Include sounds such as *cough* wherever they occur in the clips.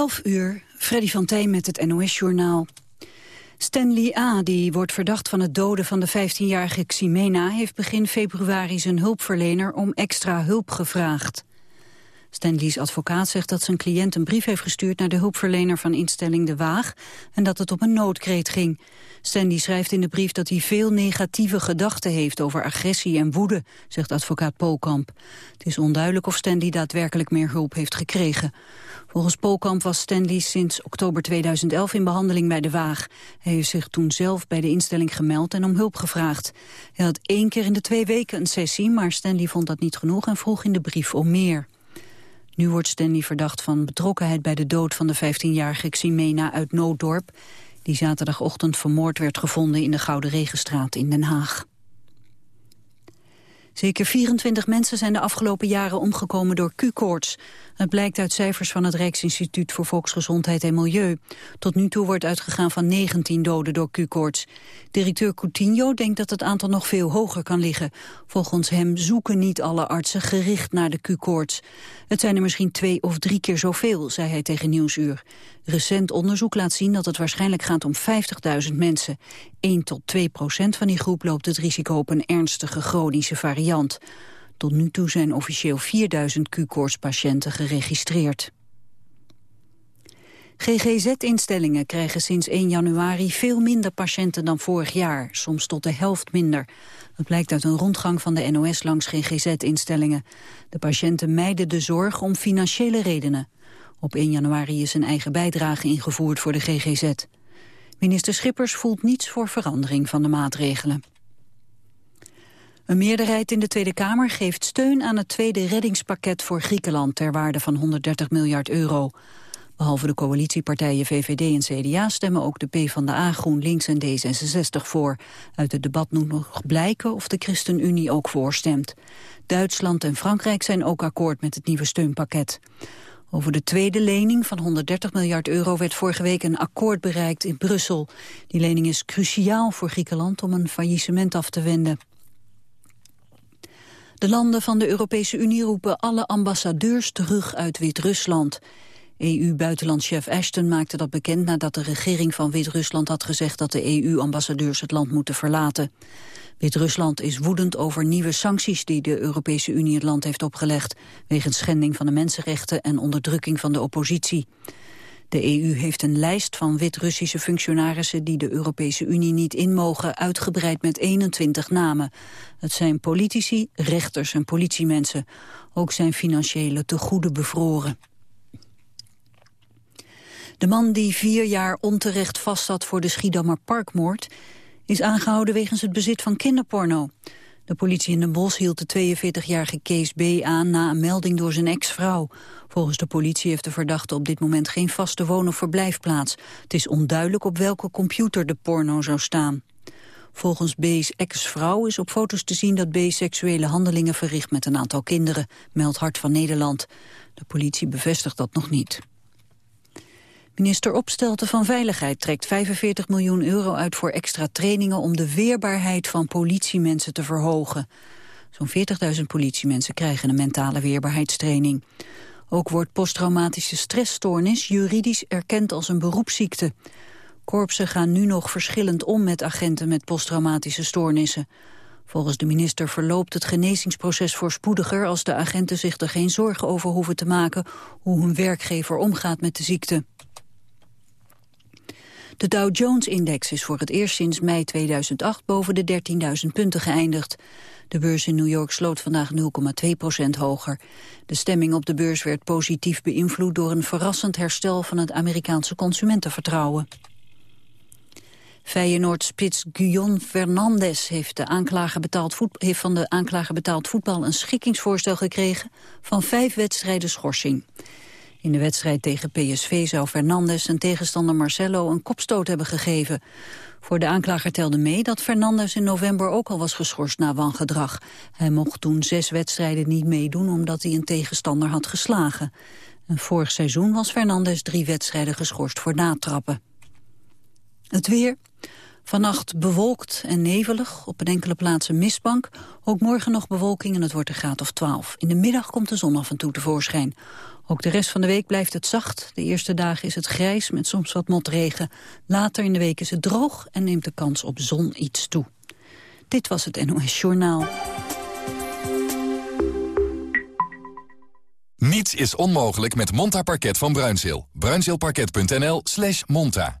11 uur, Freddy van met het NOS-journaal. Stanley A., die wordt verdacht van het doden van de 15-jarige Ximena... heeft begin februari zijn hulpverlener om extra hulp gevraagd. Stanley's advocaat zegt dat zijn cliënt een brief heeft gestuurd... naar de hulpverlener van instelling De Waag... en dat het op een noodkreet ging. Stanley schrijft in de brief dat hij veel negatieve gedachten heeft... over agressie en woede, zegt advocaat Polkamp. Het is onduidelijk of Stanley daadwerkelijk meer hulp heeft gekregen. Volgens Polkamp was Stanley sinds oktober 2011 in behandeling bij De Waag. Hij heeft zich toen zelf bij de instelling gemeld en om hulp gevraagd. Hij had één keer in de twee weken een sessie, maar Stanley vond dat niet genoeg... en vroeg in de brief om meer. Nu wordt Stanley verdacht van betrokkenheid bij de dood van de 15-jarige Ximena uit Nooddorp... die zaterdagochtend vermoord werd gevonden in de Gouden Regenstraat in Den Haag. Zeker 24 mensen zijn de afgelopen jaren omgekomen door Q-koorts. Het blijkt uit cijfers van het Rijksinstituut voor Volksgezondheid en Milieu. Tot nu toe wordt uitgegaan van 19 doden door Q-koorts. Directeur Coutinho denkt dat het aantal nog veel hoger kan liggen. Volgens hem zoeken niet alle artsen gericht naar de Q-koorts. Het zijn er misschien twee of drie keer zoveel, zei hij tegen Nieuwsuur. Recent onderzoek laat zien dat het waarschijnlijk gaat om 50.000 mensen. 1 tot 2 procent van die groep loopt het risico op een ernstige chronische variant. Tot nu toe zijn officieel 4000 Q-koortspatiënten geregistreerd. GGZ-instellingen krijgen sinds 1 januari veel minder patiënten dan vorig jaar, soms tot de helft minder. Dat blijkt uit een rondgang van de NOS langs GGZ-instellingen. De patiënten mijden de zorg om financiële redenen. Op 1 januari is een eigen bijdrage ingevoerd voor de GGZ. Minister Schippers voelt niets voor verandering van de maatregelen. Een meerderheid in de Tweede Kamer geeft steun aan het tweede reddingspakket voor Griekenland ter waarde van 130 miljard euro. Behalve de coalitiepartijen VVD en CDA stemmen ook de PvdA, GroenLinks en D66 voor. Uit het debat moet nog blijken of de ChristenUnie ook voorstemt. Duitsland en Frankrijk zijn ook akkoord met het nieuwe steunpakket. Over de tweede lening van 130 miljard euro werd vorige week een akkoord bereikt in Brussel. Die lening is cruciaal voor Griekenland om een faillissement af te wenden. De landen van de Europese Unie roepen alle ambassadeurs terug uit Wit-Rusland. EU-buitenlandchef Ashton maakte dat bekend nadat de regering van Wit-Rusland had gezegd dat de EU-ambassadeurs het land moeten verlaten. Wit-Rusland is woedend over nieuwe sancties die de Europese Unie het land heeft opgelegd, wegens schending van de mensenrechten en onderdrukking van de oppositie. De EU heeft een lijst van Wit-Russische functionarissen die de Europese Unie niet in mogen, uitgebreid met 21 namen. Het zijn politici, rechters en politiemensen. Ook zijn financiële tegoeden bevroren. De man die vier jaar onterecht vastzat voor de Schiedammer Parkmoord... is aangehouden wegens het bezit van kinderporno. De politie in Den Bosch hield de 42-jarige Kees B. aan... na een melding door zijn ex-vrouw. Volgens de politie heeft de verdachte op dit moment geen vaste woon- of verblijfplaats. Het is onduidelijk op welke computer de porno zou staan. Volgens B's ex-vrouw is op foto's te zien dat B seksuele handelingen verricht met een aantal kinderen, meldt Hart van Nederland. De politie bevestigt dat nog niet. Minister Opstelten van Veiligheid trekt 45 miljoen euro uit voor extra trainingen om de weerbaarheid van politiemensen te verhogen. Zo'n 40.000 politiemensen krijgen een mentale weerbaarheidstraining. Ook wordt posttraumatische stressstoornis juridisch erkend als een beroepsziekte. Korpsen gaan nu nog verschillend om met agenten met posttraumatische stoornissen. Volgens de minister verloopt het genezingsproces voorspoediger als de agenten zich er geen zorgen over hoeven te maken hoe hun werkgever omgaat met de ziekte. De Dow Jones-index is voor het eerst sinds mei 2008 boven de 13.000 punten geëindigd. De beurs in New York sloot vandaag 0,2 procent hoger. De stemming op de beurs werd positief beïnvloed door een verrassend herstel van het Amerikaanse consumentenvertrouwen. Feyenoord-spits Guyon Fernandes heeft, de aanklager betaald heeft van de aanklager betaald voetbal een schikkingsvoorstel gekregen van vijf wedstrijden schorsing. In de wedstrijd tegen PSV zou Fernandes en tegenstander Marcelo een kopstoot hebben gegeven. Voor de aanklager telde mee dat Fernandes in november ook al was geschorst na wangedrag. Hij mocht toen zes wedstrijden niet meedoen omdat hij een tegenstander had geslagen. En vorig seizoen was Fernandes drie wedstrijden geschorst voor natrappen. Het weer. Vannacht bewolkt en nevelig, op een enkele plaatsen mistbank. Ook morgen nog bewolking en het wordt een graad of 12. In de middag komt de zon af en toe tevoorschijn. Ook de rest van de week blijft het zacht. De eerste dagen is het grijs met soms wat motregen. Later in de week is het droog en neemt de kans op zon iets toe. Dit was het NOS Journaal. Niets is onmogelijk met Monta Parket van Bruinzeel. Bruinzeelparket.nl slash monta.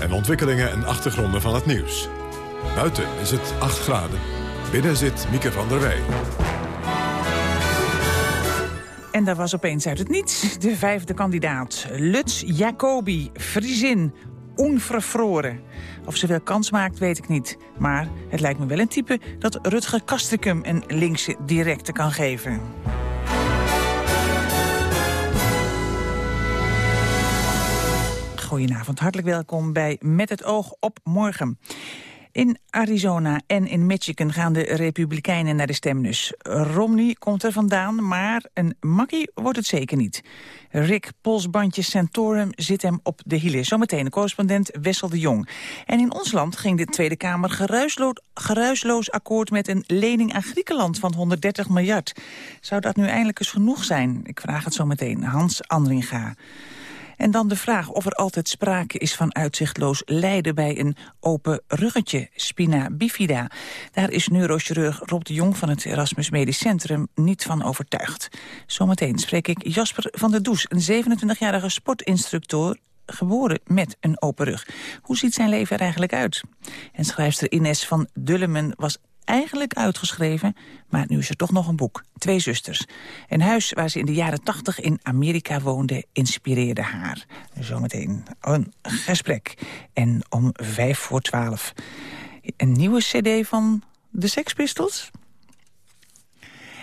en ontwikkelingen en achtergronden van het nieuws. Buiten is het 8 graden. Binnen zit Mieke van der Wij. En daar was opeens uit het niets de vijfde kandidaat. Lutz Jacobi, Friesin, onvervroren. Of ze wel kans maakt, weet ik niet. Maar het lijkt me wel een type dat Rutger Kastrikum een linkse directe kan geven. Goedenavond, hartelijk welkom bij Met het oog op morgen. In Arizona en in Michigan gaan de Republikeinen naar de stemnus. Romney komt er vandaan, maar een makkie wordt het zeker niet. Rick Polsbandje Santorum zit hem op de hielen. Zometeen de correspondent Wessel de Jong. En in ons land ging de Tweede Kamer geruisloos, geruisloos akkoord... met een lening aan Griekenland van 130 miljard. Zou dat nu eindelijk eens genoeg zijn? Ik vraag het zo meteen. Hans Andringa. En dan de vraag of er altijd sprake is van uitzichtloos lijden bij een open ruggetje, spina bifida. Daar is neurochirurg Rob de Jong van het Erasmus Medisch Centrum niet van overtuigd. Zometeen spreek ik Jasper van der Does, een 27-jarige sportinstructeur geboren met een open rug. Hoe ziet zijn leven er eigenlijk uit? En schrijfster Ines van Dullemen was eigenlijk uitgeschreven, maar nu is er toch nog een boek. Twee zusters. Een huis waar ze in de jaren tachtig in Amerika woonde inspireerde haar. Zometeen een gesprek. En om vijf voor twaalf een nieuwe cd van de Sex Pistols.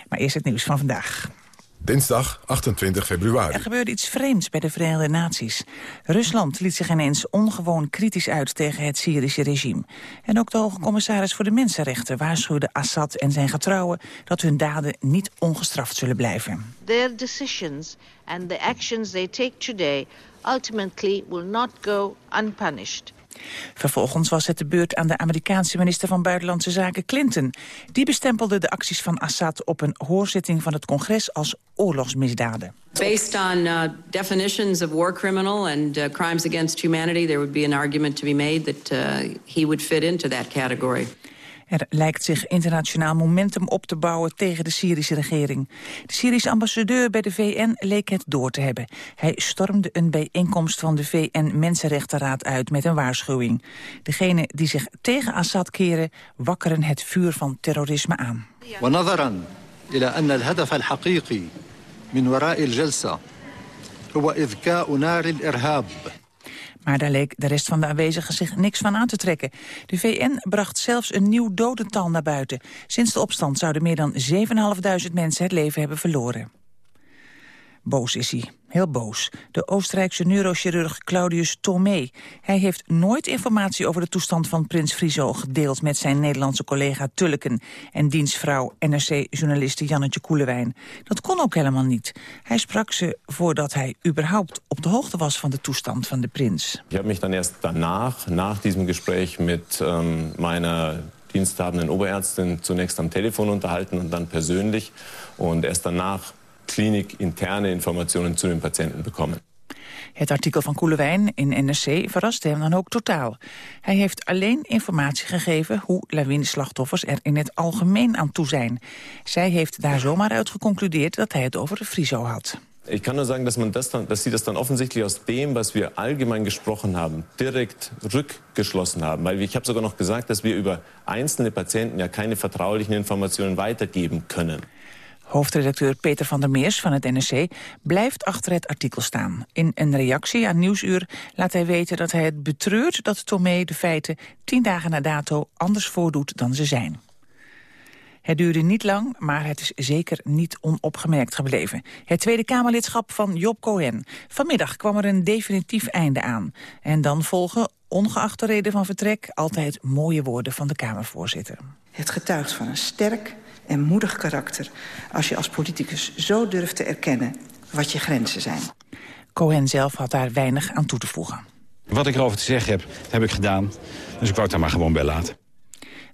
Maar eerst het nieuws van vandaag. Dinsdag 28 februari. Er gebeurde iets vreemds bij de Verenigde Naties. Rusland liet zich ineens ongewoon kritisch uit tegen het Syrische regime. En ook de hoge commissaris voor de Mensenrechten waarschuwde Assad en zijn getrouwen dat hun daden niet ongestraft zullen blijven. Their decisions and the actions they take today ultimately will not go unpunished. Vervolgens was het de beurt aan de Amerikaanse minister van Buitenlandse Zaken Clinton. Die bestempelde de acties van Assad op een hoorzitting van het congres als oorlogsmisdaden. Based on uh, definitions of war criminal and uh, crimes against humanity, there would be an argument to be made that uh, he would fit into that category. Er lijkt zich internationaal momentum op te bouwen tegen de Syrische regering. De Syrische ambassadeur bij de VN leek het door te hebben. Hij stormde een bijeenkomst van de VN-Mensenrechtenraad uit met een waarschuwing. Degenen die zich tegen Assad keren, wakkeren het vuur van terrorisme aan. Maar daar leek de rest van de aanwezigen zich niks van aan te trekken. De VN bracht zelfs een nieuw dodental naar buiten. Sinds de opstand zouden meer dan 7.500 mensen het leven hebben verloren. Boos is hij. Heel boos. De Oostenrijkse neurochirurg Claudius Tomé. Hij heeft nooit informatie over de toestand van prins Friso gedeeld met zijn Nederlandse collega Tulleken en dienstvrouw NRC-journaliste Jannetje Koelewijn. Dat kon ook helemaal niet. Hij sprak ze voordat hij überhaupt op de hoogte was van de toestand van de prins. Ik heb mich dan eerst danach, nach diesem Gespräch mit ähm, meiner diensthabenden Oberärztin zunächst am Telefon unterhalten und dann persönlich. Und erst danach klinikinterne Informationen zu den Patienten bekommen. Het artikel van Koelewijn in NRC verraste hem dan ook totaal. Hij heeft alleen informatie gegeven hoe lawineslachtoffers er in het algemeen aan toe zijn. Zij heeft daar zomaar uit geconcludeerd dat hij het over Friso had. Ich kann nur sagen, dass, man das dann, dass Sie das dann offensichtlich aus dem, was wir allgemein gesprochen haben, direkt rückgeschlossen haben. Weil ich habe sogar noch gesagt, dass wir über einzelne Patienten ja keine vertraulichen Informationen weitergeben können. Hoofdredacteur Peter van der Meers van het NRC blijft achter het artikel staan. In een reactie aan Nieuwsuur laat hij weten dat hij het betreurt dat Tomé de feiten tien dagen na dato anders voordoet dan ze zijn. Het duurde niet lang, maar het is zeker niet onopgemerkt gebleven. Het Tweede Kamerlidschap van Job Cohen. Vanmiddag kwam er een definitief einde aan. En dan volgen, ongeacht de reden van vertrek... altijd mooie woorden van de Kamervoorzitter. Het getuigt van een sterk en moedig karakter... als je als politicus zo durft te erkennen wat je grenzen zijn. Cohen zelf had daar weinig aan toe te voegen. Wat ik erover te zeggen heb, heb ik gedaan. Dus ik wou het daar maar gewoon bij laten.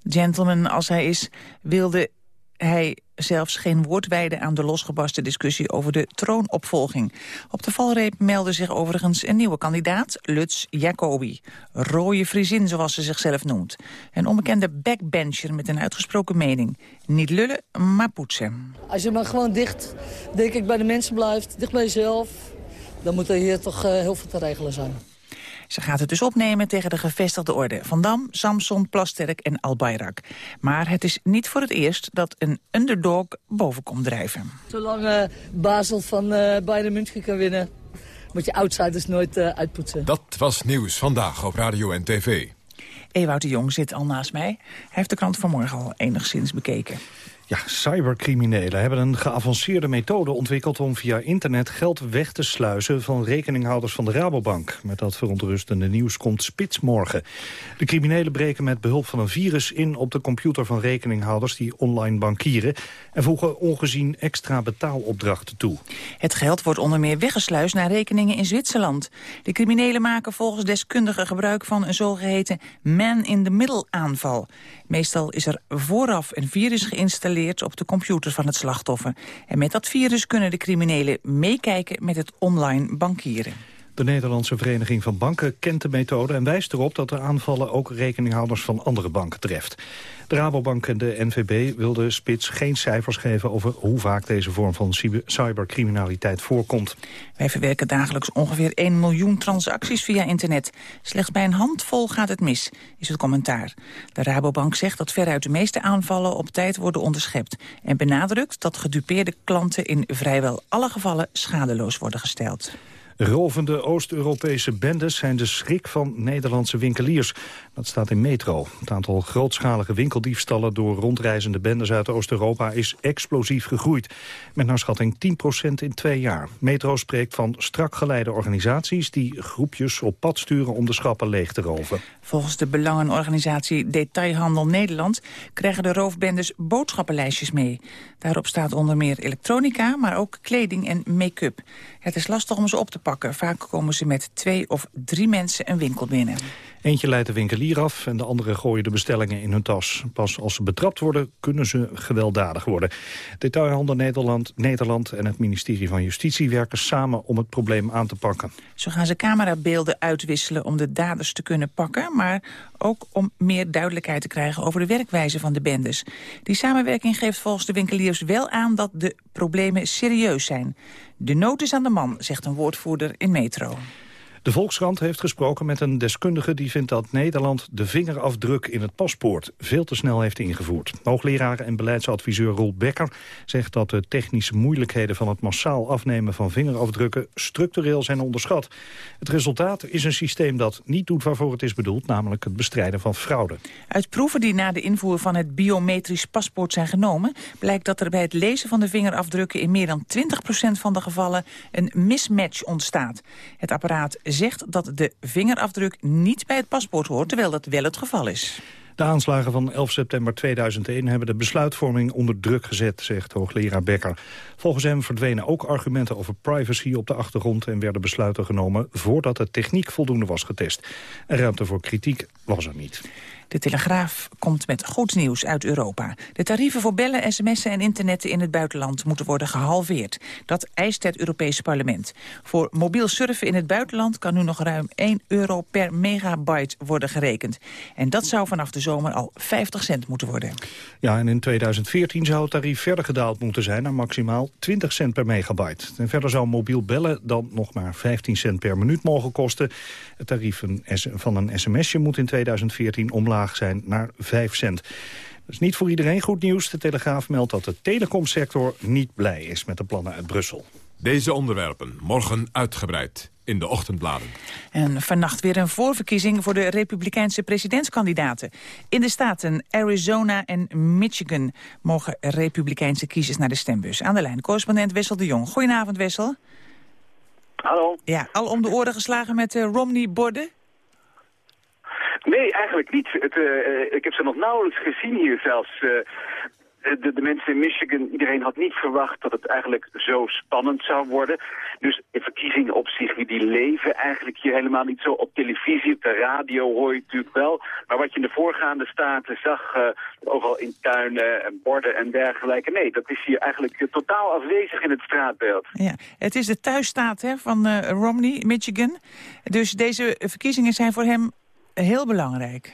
Gentleman als hij is, wilde hij zelfs geen woord wijden aan de losgebarsten discussie over de troonopvolging. Op de valreep meldde zich overigens een nieuwe kandidaat, Lutz Jacobi. Rooie Friesin, zoals ze zichzelf noemt. Een onbekende backbencher met een uitgesproken mening. Niet lullen, maar poetsen. Als je maar gewoon dicht, denk ik, bij de mensen blijft, dicht bij jezelf... dan moet er hier toch uh, heel veel te regelen zijn. Ze gaat het dus opnemen tegen de gevestigde orde. Van Dam, Samson, Plasterk en Albayrak. Maar het is niet voor het eerst dat een underdog boven komt drijven. Zolang uh, Basel van uh, Bayern München kan winnen... moet je outsiders nooit uh, uitpoetsen. Dat was Nieuws Vandaag op Radio en TV. Ewout de Jong zit al naast mij. Hij heeft de krant vanmorgen al enigszins bekeken. Ja, cybercriminelen hebben een geavanceerde methode ontwikkeld... om via internet geld weg te sluizen van rekeninghouders van de Rabobank. Met dat verontrustende nieuws komt spits morgen. De criminelen breken met behulp van een virus in op de computer van rekeninghouders... die online bankieren en voegen ongezien extra betaalopdrachten toe. Het geld wordt onder meer weggesluist naar rekeningen in Zwitserland. De criminelen maken volgens deskundigen gebruik van een zogeheten man-in-the-middle aanval. Meestal is er vooraf een virus geïnstalleerd op de computer van het slachtoffer. En met dat virus kunnen de criminelen meekijken met het online bankieren. De Nederlandse Vereniging van Banken kent de methode en wijst erop dat de aanvallen ook rekeninghouders van andere banken treft. De Rabobank en de NVB wilden Spits geen cijfers geven over hoe vaak deze vorm van cybercriminaliteit voorkomt. Wij verwerken dagelijks ongeveer 1 miljoen transacties via internet. Slechts bij een handvol gaat het mis, is het commentaar. De Rabobank zegt dat veruit de meeste aanvallen op tijd worden onderschept. En benadrukt dat gedupeerde klanten in vrijwel alle gevallen schadeloos worden gesteld. Rovende Oost-Europese bendes zijn de schrik van Nederlandse winkeliers. Dat staat in Metro. Het aantal grootschalige winkeldiefstallen door rondreizende bendes uit Oost-Europa is explosief gegroeid. Met naar schatting 10% in twee jaar. Metro spreekt van strak geleide organisaties die groepjes op pad sturen om de schappen leeg te roven. Volgens de belangenorganisatie Detailhandel Nederland krijgen de roofbendes boodschappenlijstjes mee. Daarop staat onder meer elektronica, maar ook kleding en make-up. Het is lastig om ze op te pakken. Vaak komen ze met twee of drie mensen een winkel binnen. Eentje leidt de winkelier af en de andere gooien de bestellingen in hun tas. Pas als ze betrapt worden, kunnen ze gewelddadig worden. Detailhandel Nederland, Nederland en het ministerie van Justitie werken samen om het probleem aan te pakken. Zo gaan ze camerabeelden uitwisselen om de daders te kunnen pakken... maar ook om meer duidelijkheid te krijgen over de werkwijze van de bendes. Die samenwerking geeft volgens de winkeliers wel aan dat de problemen serieus zijn. De nood is aan de man, zegt een woordvoerder in Metro. De Volkskrant heeft gesproken met een deskundige die vindt dat Nederland de vingerafdruk in het paspoort veel te snel heeft ingevoerd. Hoogleraar en beleidsadviseur Roel Becker zegt dat de technische moeilijkheden van het massaal afnemen van vingerafdrukken structureel zijn onderschat. Het resultaat is een systeem dat niet doet waarvoor het is bedoeld, namelijk het bestrijden van fraude. Uit proeven die na de invoer van het biometrisch paspoort zijn genomen, blijkt dat er bij het lezen van de vingerafdrukken in meer dan 20% van de gevallen een mismatch ontstaat. Het apparaat zegt dat de vingerafdruk niet bij het paspoort hoort, terwijl dat wel het geval is. De aanslagen van 11 september 2001 hebben de besluitvorming onder druk gezet, zegt hoogleraar Becker. Volgens hem verdwenen ook argumenten over privacy op de achtergrond en werden besluiten genomen voordat de techniek voldoende was getest. En ruimte voor kritiek was er niet. De Telegraaf komt met goed nieuws uit Europa. De tarieven voor bellen, sms'en en internetten in het buitenland moeten worden gehalveerd. Dat eist het Europese parlement. Voor mobiel surfen in het buitenland kan nu nog ruim 1 euro per megabyte worden gerekend. En dat zou vanaf de zomer al 50 cent moeten worden. Ja, en in 2014 zou het tarief verder gedaald moeten zijn naar maximaal 20 cent per megabyte. En verder zou mobiel bellen dan nog maar 15 cent per minuut mogen kosten. Het tarief van een sms'je moet in 2014 omlaag zijn naar 5 cent. Dat is niet voor iedereen goed nieuws. De Telegraaf meldt dat de telecomsector niet blij is met de plannen uit Brussel. Deze onderwerpen morgen uitgebreid in de ochtendbladen. En vannacht weer een voorverkiezing voor de republikeinse presidentskandidaten. In de staten Arizona en Michigan mogen republikeinse kiezers naar de stembus. Aan de lijn correspondent Wessel de Jong. Goedenavond Wessel. Hallo. Ja, al om de oren geslagen met de Romney-borden? Nee, eigenlijk niet. Het, uh, ik heb ze nog nauwelijks gezien hier zelfs. Uh, de, de, mensen in Michigan, iedereen had niet verwacht dat het eigenlijk zo spannend zou worden. Dus verkiezingen op zich, die leven eigenlijk hier helemaal niet zo. Op televisie, op de radio hoor je natuurlijk wel. Maar wat je in de voorgaande staten zag, uh, overal in tuinen en borden en dergelijke. Nee, dat is hier eigenlijk totaal afwezig in het straatbeeld. Ja, het is de thuisstaat hè, van Romney, Michigan. Dus deze verkiezingen zijn voor hem heel belangrijk.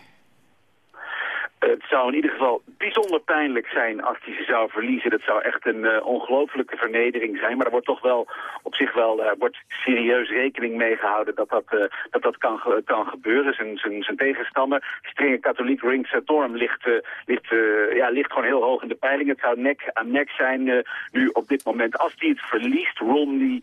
Het zou in ieder geval bijzonder pijnlijk zijn als hij ze zou verliezen. Dat zou echt een uh, ongelofelijke vernedering zijn. Maar er wordt toch wel op zich wel uh, wordt serieus rekening mee gehouden dat dat, uh, dat, dat kan, kan gebeuren. Zijn, zijn, tegenstander, strenge katholiek Ring Santorum, ligt, ligt, ja, ligt gewoon heel hoog in de peiling. Het zou nek aan nek zijn nu op dit moment. Als hij het verliest, Romney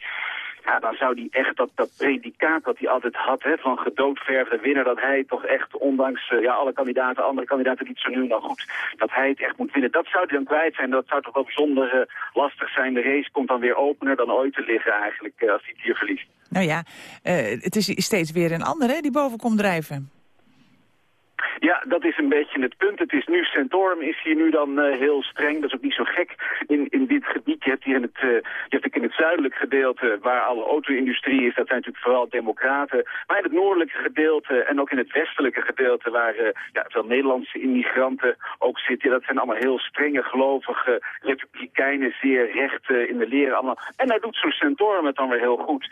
ja, dan zou die echt dat, dat predicaat dat hij altijd had, hè, van gedoodverfde winnaar, dat hij toch echt, ondanks uh, ja, alle kandidaten, andere kandidaten die het zo nu dan goed, dat hij het echt moet winnen. Dat zou hij dan kwijt zijn, dat zou toch wel bijzonder uh, lastig zijn. De race komt dan weer opener dan ooit te liggen eigenlijk, uh, als hij het hier verliest. Nou ja, het is steeds weer een ander hè, die boven komt drijven. Ja, dat is een beetje het punt. Het is nu, Centorum is hier nu dan uh, heel streng. Dat is ook niet zo gek in, in dit gebied. Je hebt hier in het, uh, je hebt in het zuidelijk gedeelte, waar alle auto-industrie is, dat zijn natuurlijk vooral democraten. Maar in het noordelijke gedeelte en ook in het westelijke gedeelte, waar uh, ja, veel Nederlandse immigranten ook zitten, dat zijn allemaal heel strenge, gelovige republikeinen, zeer recht in de leren allemaal. En daar doet zo'n Centorum het dan weer heel goed.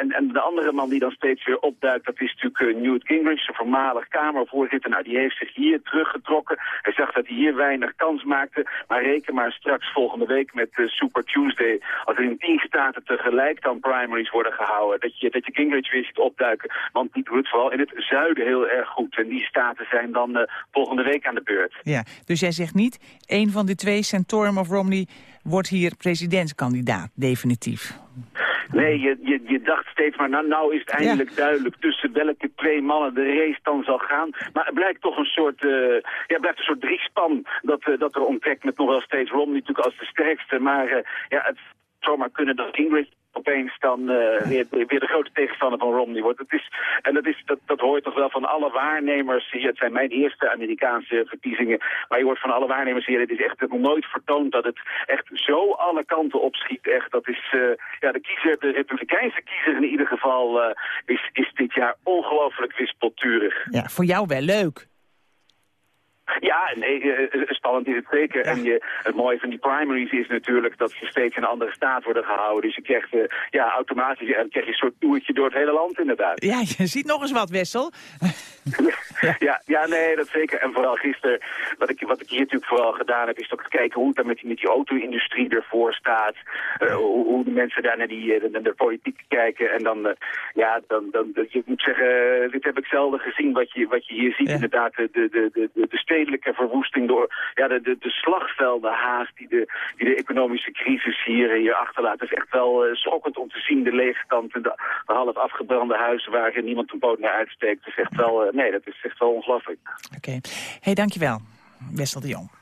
en, en de andere man die dan steeds weer opduikt, dat is natuurlijk Newt Gingrich, de voormalig Kamervoorzitter nou, die heeft zich hier teruggetrokken. Hij zag dat hij hier weinig kans maakte. Maar reken maar straks volgende week met uh, Super Tuesday... als er in tien staten tegelijk dan primaries worden gehouden... dat je, dat je Gingrich weer ziet opduiken. Want die doet vooral in het zuiden heel erg goed. En die staten zijn dan uh, volgende week aan de beurt. Ja, dus jij zegt niet... een van die twee, Santorum of Romney wordt hier presidentskandidaat, definitief. Nee, je, je, je dacht steeds maar, nou, nou is het eindelijk ja. duidelijk tussen welke twee mannen de race dan zal gaan. Maar het blijkt toch een soort, uh, ja, blijft een soort driespan dat, uh, dat er ontdekt met nog wel steeds Romney natuurlijk als de sterkste. Maar uh, ja, het zou maar kunnen dat Ingrid opeens dan uh, weer, weer de grote tegenstander van Romney wordt. Het is, en dat, is, dat, dat hoor je toch wel van alle waarnemers hier. Het zijn mijn eerste Amerikaanse verkiezingen. Maar je hoort van alle waarnemers hier, het is echt nog nooit vertoond dat het echt zo alle kanten opschiet. Echt, dat is, uh, ja, de kiezer, de republikeinse kiezer in ieder geval, uh, is, is dit jaar ongelooflijk wispelturig. Ja, voor jou wel leuk. Ja, nee, spannend is het zeker. Ja. En je, het mooie van die primaries is natuurlijk dat ze steeds in een andere staat worden gehouden. Dus je krijgt uh, ja, automatisch en krijg je een soort toertje door het hele land inderdaad. Ja, *laughs* je ziet nog eens wat, Wessel. *laughs* ja, ja, nee, dat zeker. En vooral gisteren, wat ik, wat ik hier natuurlijk vooral gedaan heb, is toch kijken hoe het dan met die, met die auto-industrie ervoor staat. Uh, hoe, hoe de mensen daar naar, die, naar de politiek kijken. En dan, uh, ja, dan, dan, je moet zeggen, dit heb ik zelden gezien wat je, wat je hier ziet. Ja. Inderdaad, de, de, de, de, de stedelijke verwoesting door ja, de, de, de slagvelden haast die de, die de economische crisis hier, hier achterlaat. Het is echt wel uh, schokkend om te zien, de leegstand, de, half afgebrande huizen waar niemand een poot naar uitsteekt. Het is echt wel, uh, nee, dat is echt wel ongelooflijk. Oké. Hey, dankjewel. Wessel de Jong.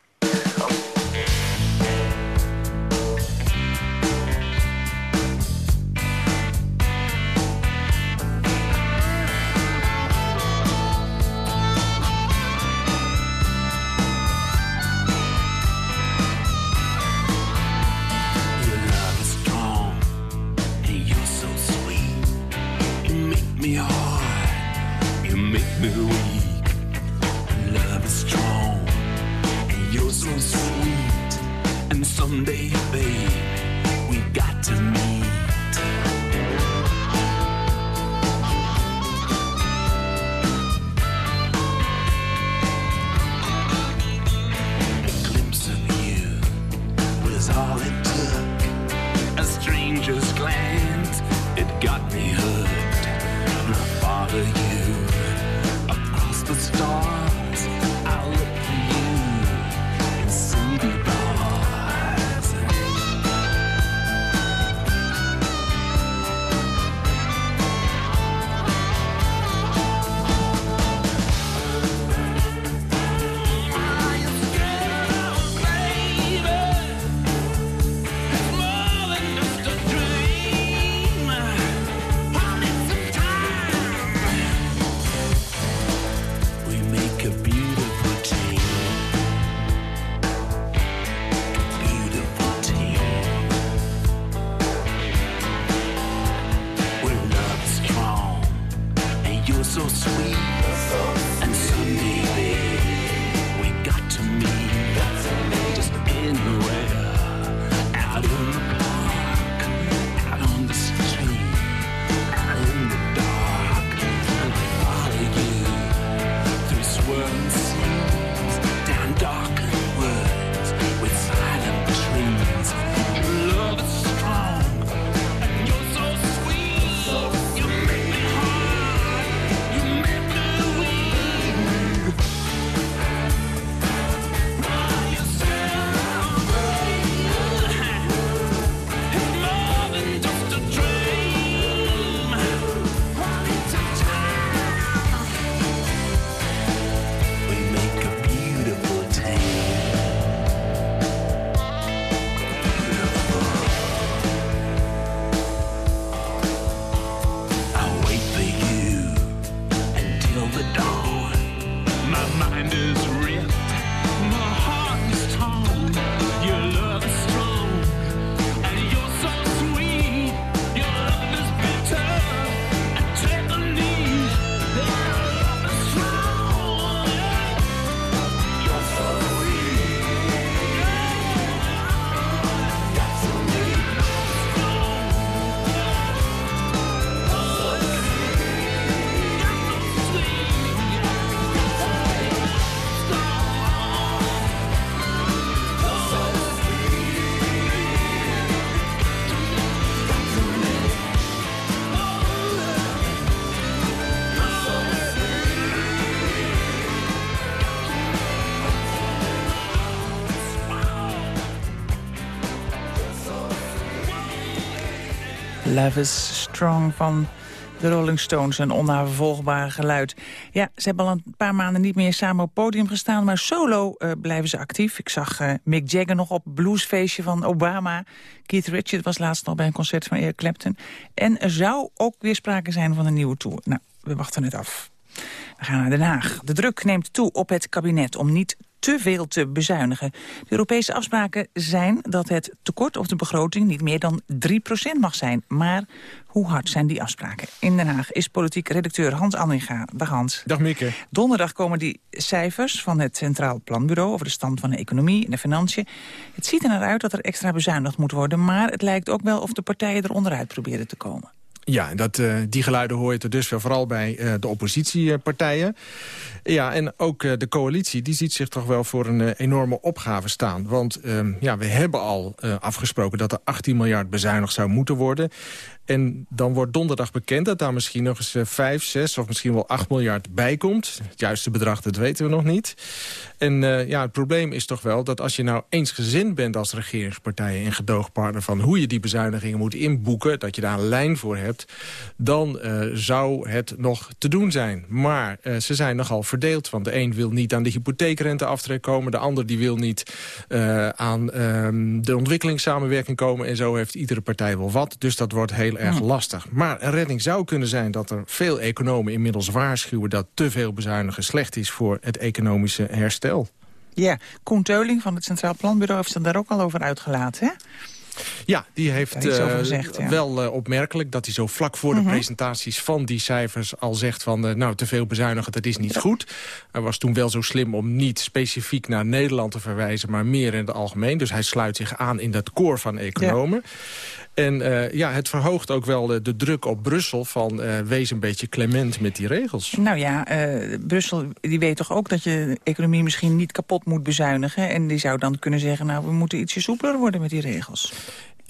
Love is Strong van de Rolling Stones, een onnavolgbaar geluid. Ja, ze hebben al een paar maanden niet meer samen op podium gestaan... maar solo eh, blijven ze actief. Ik zag eh, Mick Jagger nog op bluesfeestje van Obama. Keith Richards was laatst nog bij een concert van Eric Clapton. En er zou ook weer sprake zijn van een nieuwe tour. Nou, we wachten het af. We gaan naar Den Haag. De druk neemt toe op het kabinet om niet te veel te bezuinigen. De Europese afspraken zijn dat het tekort op de begroting niet meer dan 3% mag zijn. Maar hoe hard zijn die afspraken? In Den Haag is politiek redacteur Hans Anninga. Dag Hans. Dag Mieke. Donderdag komen die cijfers van het Centraal Planbureau... over de stand van de economie en de financiën. Het ziet er naar uit dat er extra bezuinigd moet worden... maar het lijkt ook wel of de partijen er onderuit proberen te komen. Ja, dat, uh, die geluiden hoor je er dus wel vooral bij uh, de oppositiepartijen. Ja, en ook uh, de coalitie die ziet zich toch wel voor een enorme opgave staan. Want ja, we hebben al afgesproken dat er 18 miljard bezuinigd zou moeten worden. En dan wordt donderdag bekend dat daar misschien nog eens 5, 6 of misschien wel 8 miljard bij komt. Het juiste bedrag, dat weten we nog niet. En uh, ja, het probleem is toch wel dat als je nou eensgezind bent als regeringspartijen en gedoogpartner van hoe je die bezuinigingen moet inboeken, dat je daar een lijn voor hebt, dan uh, zou het nog te doen zijn. Maar ze zijn nogal verdeeld, want de een wil niet aan de hypotheekrenteaftrek komen, de ander die wil niet aan de ontwikkelingssamenwerking komen en zo heeft iedere partij wel wat. Dus dat wordt heel erg lastig. Maar een redding zou kunnen zijn dat er veel economen inmiddels waarschuwen... dat te veel bezuinigen slecht is voor het economische herstel. Ja, Koen Teuling van het Centraal Planbureau heeft zich daar ook al over uitgelaten, hè? Ja, die heeft eh, gezegd, ja. wel eh, opmerkelijk dat hij zo vlak voor Mhm. de presentaties van die cijfers al zegt van... eh, nou, te veel bezuinigen, dat is niet goed. Hij was toen wel zo slim om niet specifiek naar Nederland te verwijzen... maar meer in het algemeen. Dus hij sluit zich aan in dat koor van economen. En ja, het verhoogt ook wel de, de druk op Brussel van... wees een beetje clement met die regels. Nou ja, Brussel die weet toch ook dat je economie misschien niet kapot moet bezuinigen. En die zou dan kunnen zeggen, nou we moeten ietsje soepeler worden met die regels.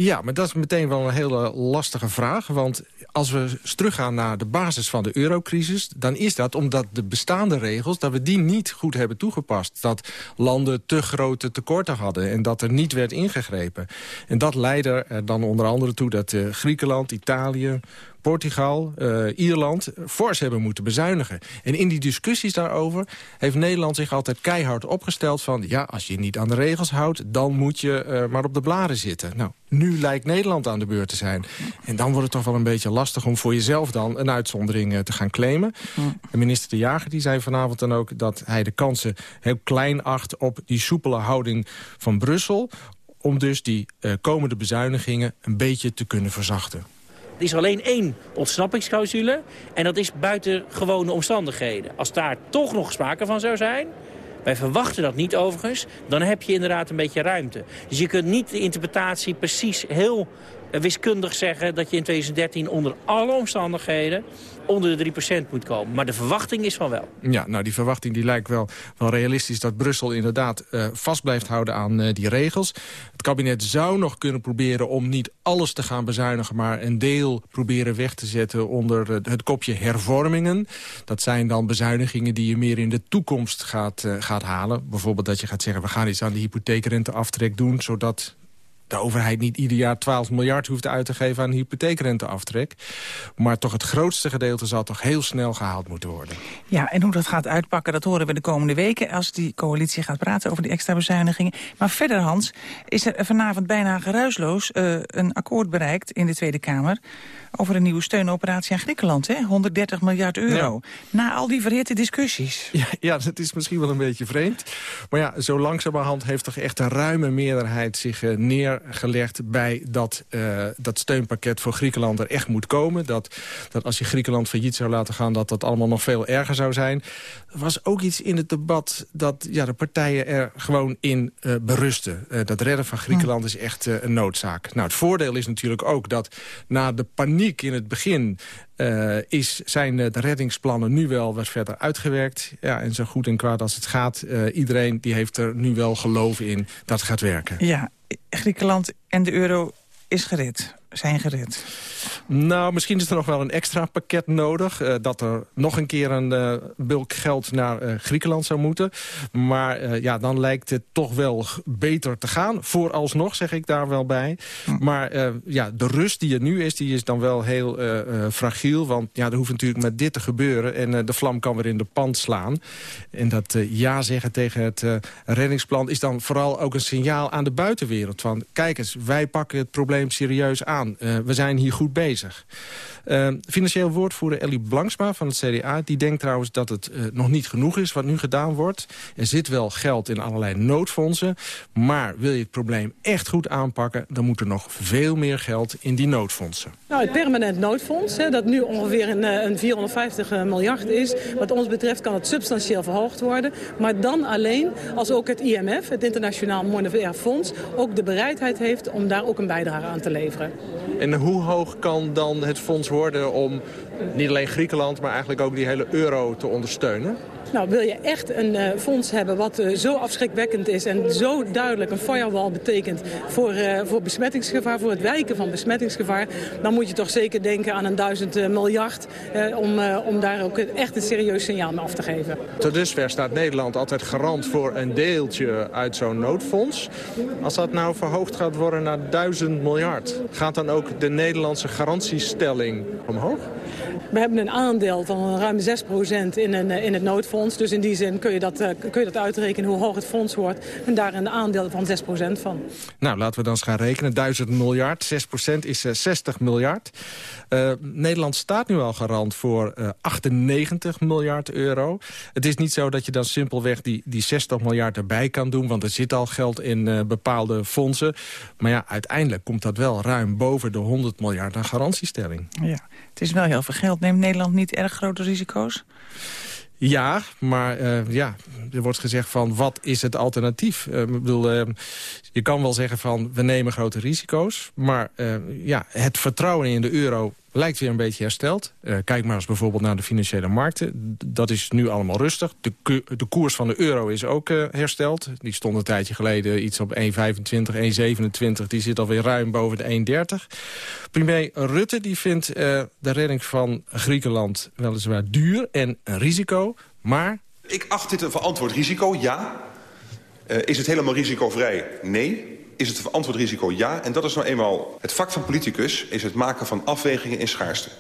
Ja, maar dat is meteen wel een hele lastige vraag. Want als we teruggaan naar de basis van de eurocrisis... dan is dat omdat de bestaande regels... dat we die niet goed hebben toegepast. Dat landen te grote tekorten hadden en dat er niet werd ingegrepen. En dat leidde er dan onder andere toe dat eh, Griekenland, Italië... Portugal, eh, Ierland fors hebben moeten bezuinigen. En in die discussies daarover heeft Nederland zich altijd keihard opgesteld van... ja, als je niet aan de regels houdt, dan moet je eh, maar op de blaren zitten. Nou, nu lijkt Nederland aan de beurt te zijn. En dan wordt het toch wel een beetje lastig om voor jezelf dan een uitzondering eh, te gaan claimen. En minister De Jager die zei vanavond dan ook dat hij de kansen heel klein acht op die soepele houding van Brussel om dus die eh, komende bezuinigingen een beetje te kunnen verzachten. Is alleen één ontsnappingsclausule en dat is buitengewone omstandigheden. Als daar toch nog sprake van zou zijn, wij verwachten dat niet overigens, dan heb je inderdaad een beetje ruimte. Dus je kunt niet de interpretatie precies heel wiskundig zeggen dat je in 2013 onder alle omstandigheden onder de 3% moet komen. Maar de verwachting is van wel. Ja, nou die verwachting die lijkt wel, wel realistisch dat Brussel inderdaad eh, vast blijft houden aan eh, die regels. Het kabinet zou nog kunnen proberen om niet alles te gaan bezuinigen, maar een deel proberen weg te zetten onder eh, het kopje hervormingen. Dat zijn dan bezuinigingen die je meer in de toekomst gaat, eh, gaat halen. Bijvoorbeeld dat je gaat zeggen, we gaan iets aan de hypotheekrenteaftrek doen, zodat de overheid niet ieder jaar 12 miljard hoeft uit te geven aan hypotheekrenteaftrek. Maar toch het grootste gedeelte zal toch heel snel gehaald moeten worden. Ja, en hoe dat gaat uitpakken, dat horen we de komende weken... als die coalitie gaat praten over die extra bezuinigingen. Maar verder, Hans, is er vanavond bijna geruisloos uh, een akkoord bereikt in de Tweede Kamer... over een nieuwe steunoperatie aan Griekenland, hè? 130 miljard euro. Ja. Na al die verhitte discussies. Ja, ja, dat is misschien wel een beetje vreemd. Maar ja, zo langzamerhand heeft toch echt een ruime meerderheid zich uh, neergelegd... bij dat, uh, dat steunpakket voor Griekenland er echt moet komen. Dat, dat als je Griekenland failliet zou laten gaan... dat dat allemaal nog veel erger zou zijn. Er was ook iets in het debat dat ja, de partijen er gewoon in uh, berusten. Dat redden van Griekenland is echt een noodzaak. Nou, het voordeel is natuurlijk ook dat na de paniek in het begin... Uh, is, zijn de reddingsplannen nu wel wat verder uitgewerkt. Ja, en zo goed en kwaad als het gaat. Uh, iedereen die heeft er nu wel geloof in dat gaat werken. Ja, Griekenland en de euro is gered zijn gered? Nou, misschien is er nog wel een extra pakket nodig. Uh, dat er nog een keer een uh, bulk geld naar uh, Griekenland zou moeten. Maar ja, dan lijkt het toch wel beter te gaan. Vooralsnog, zeg ik daar wel bij. Hm. Maar ja, de rust die er nu is, die is dan wel heel fragiel. Want ja, er hoeft natuurlijk met dit te gebeuren. En de vlam kan weer in de pand slaan. En dat ja zeggen tegen het reddingsplan... is dan vooral ook een signaal aan de buitenwereld. Van, kijk eens, wij pakken het probleem serieus aan. Uh, we zijn hier goed bezig. Uh, financieel woordvoerder Ellie Blanksma van het CDA... die denkt trouwens dat het uh, nog niet genoeg is wat nu gedaan wordt. Er zit wel geld in allerlei noodfondsen. Maar wil je het probleem echt goed aanpakken... dan moet er nog veel meer geld in die noodfondsen. Nou, het permanent noodfonds, hè, dat nu ongeveer een, een 450 miljard is... wat ons betreft kan het substantieel verhoogd worden. Maar dan alleen als ook het IMF, het Internationaal Monetair Fonds... ook de bereidheid heeft om daar ook een bijdrage aan te leveren. En hoe hoog kan dan het fonds worden om niet alleen Griekenland... maar eigenlijk ook die hele euro te ondersteunen? Nou, wil je echt een uh, fonds hebben wat uh, zo afschrikwekkend is... en zo duidelijk een firewall betekent voor, uh, voor besmettingsgevaar... voor het wijken van besmettingsgevaar... dan moet je toch zeker denken aan een duizend miljard... om, om daar ook echt een serieus signaal mee af te geven. Tot dusver staat Nederland altijd garant voor een deeltje uit zo'n noodfonds. Als dat nou verhoogd gaat worden naar duizend miljard... gaat dan ook de Nederlandse garantiestelling omhoog? We hebben een aandeel van ruim 6% in, een, in het noodfonds. Dus in die zin kun je, dat, kun je dat uitrekenen hoe hoog het fonds wordt. En daar een aandeel van 6% van. Nou, laten we dan eens gaan rekenen. 1000 miljard, 6% is 60 miljard. Uh, Nederland staat nu al garant voor uh, 98 miljard euro. Het is niet zo dat je dan simpelweg die, die 60 miljard erbij kan doen... want er zit al geld in uh, bepaalde fondsen. Maar ja, uiteindelijk komt dat wel ruim boven de 100 miljard aan garantiestelling. Ja, het is wel heel veel geld. Neemt Nederland niet erg grote risico's? Ja, maar uh, ja, er wordt gezegd van wat is het alternatief? Uh, ik bedoel, uh, je kan wel zeggen van we nemen grote risico's. Maar ja, het vertrouwen in de euro lijkt weer een beetje hersteld. Uh, kijk maar eens bijvoorbeeld naar de financiële markten. Dat is nu allemaal rustig. De, de koers van de euro is ook uh, hersteld. Die stond een tijdje geleden iets op 1,25, 1,27. Die zit alweer ruim boven de 1,30. Premier Rutte die vindt uh, de redding van Griekenland weliswaar duur en een risico. Maar... Ik acht dit een verantwoord risico, ja. is het helemaal risicovrij? Nee. Is het verantwoord risico? Ja. En dat is nou eenmaal het vak van politicus... is het maken van afwegingen in schaarste.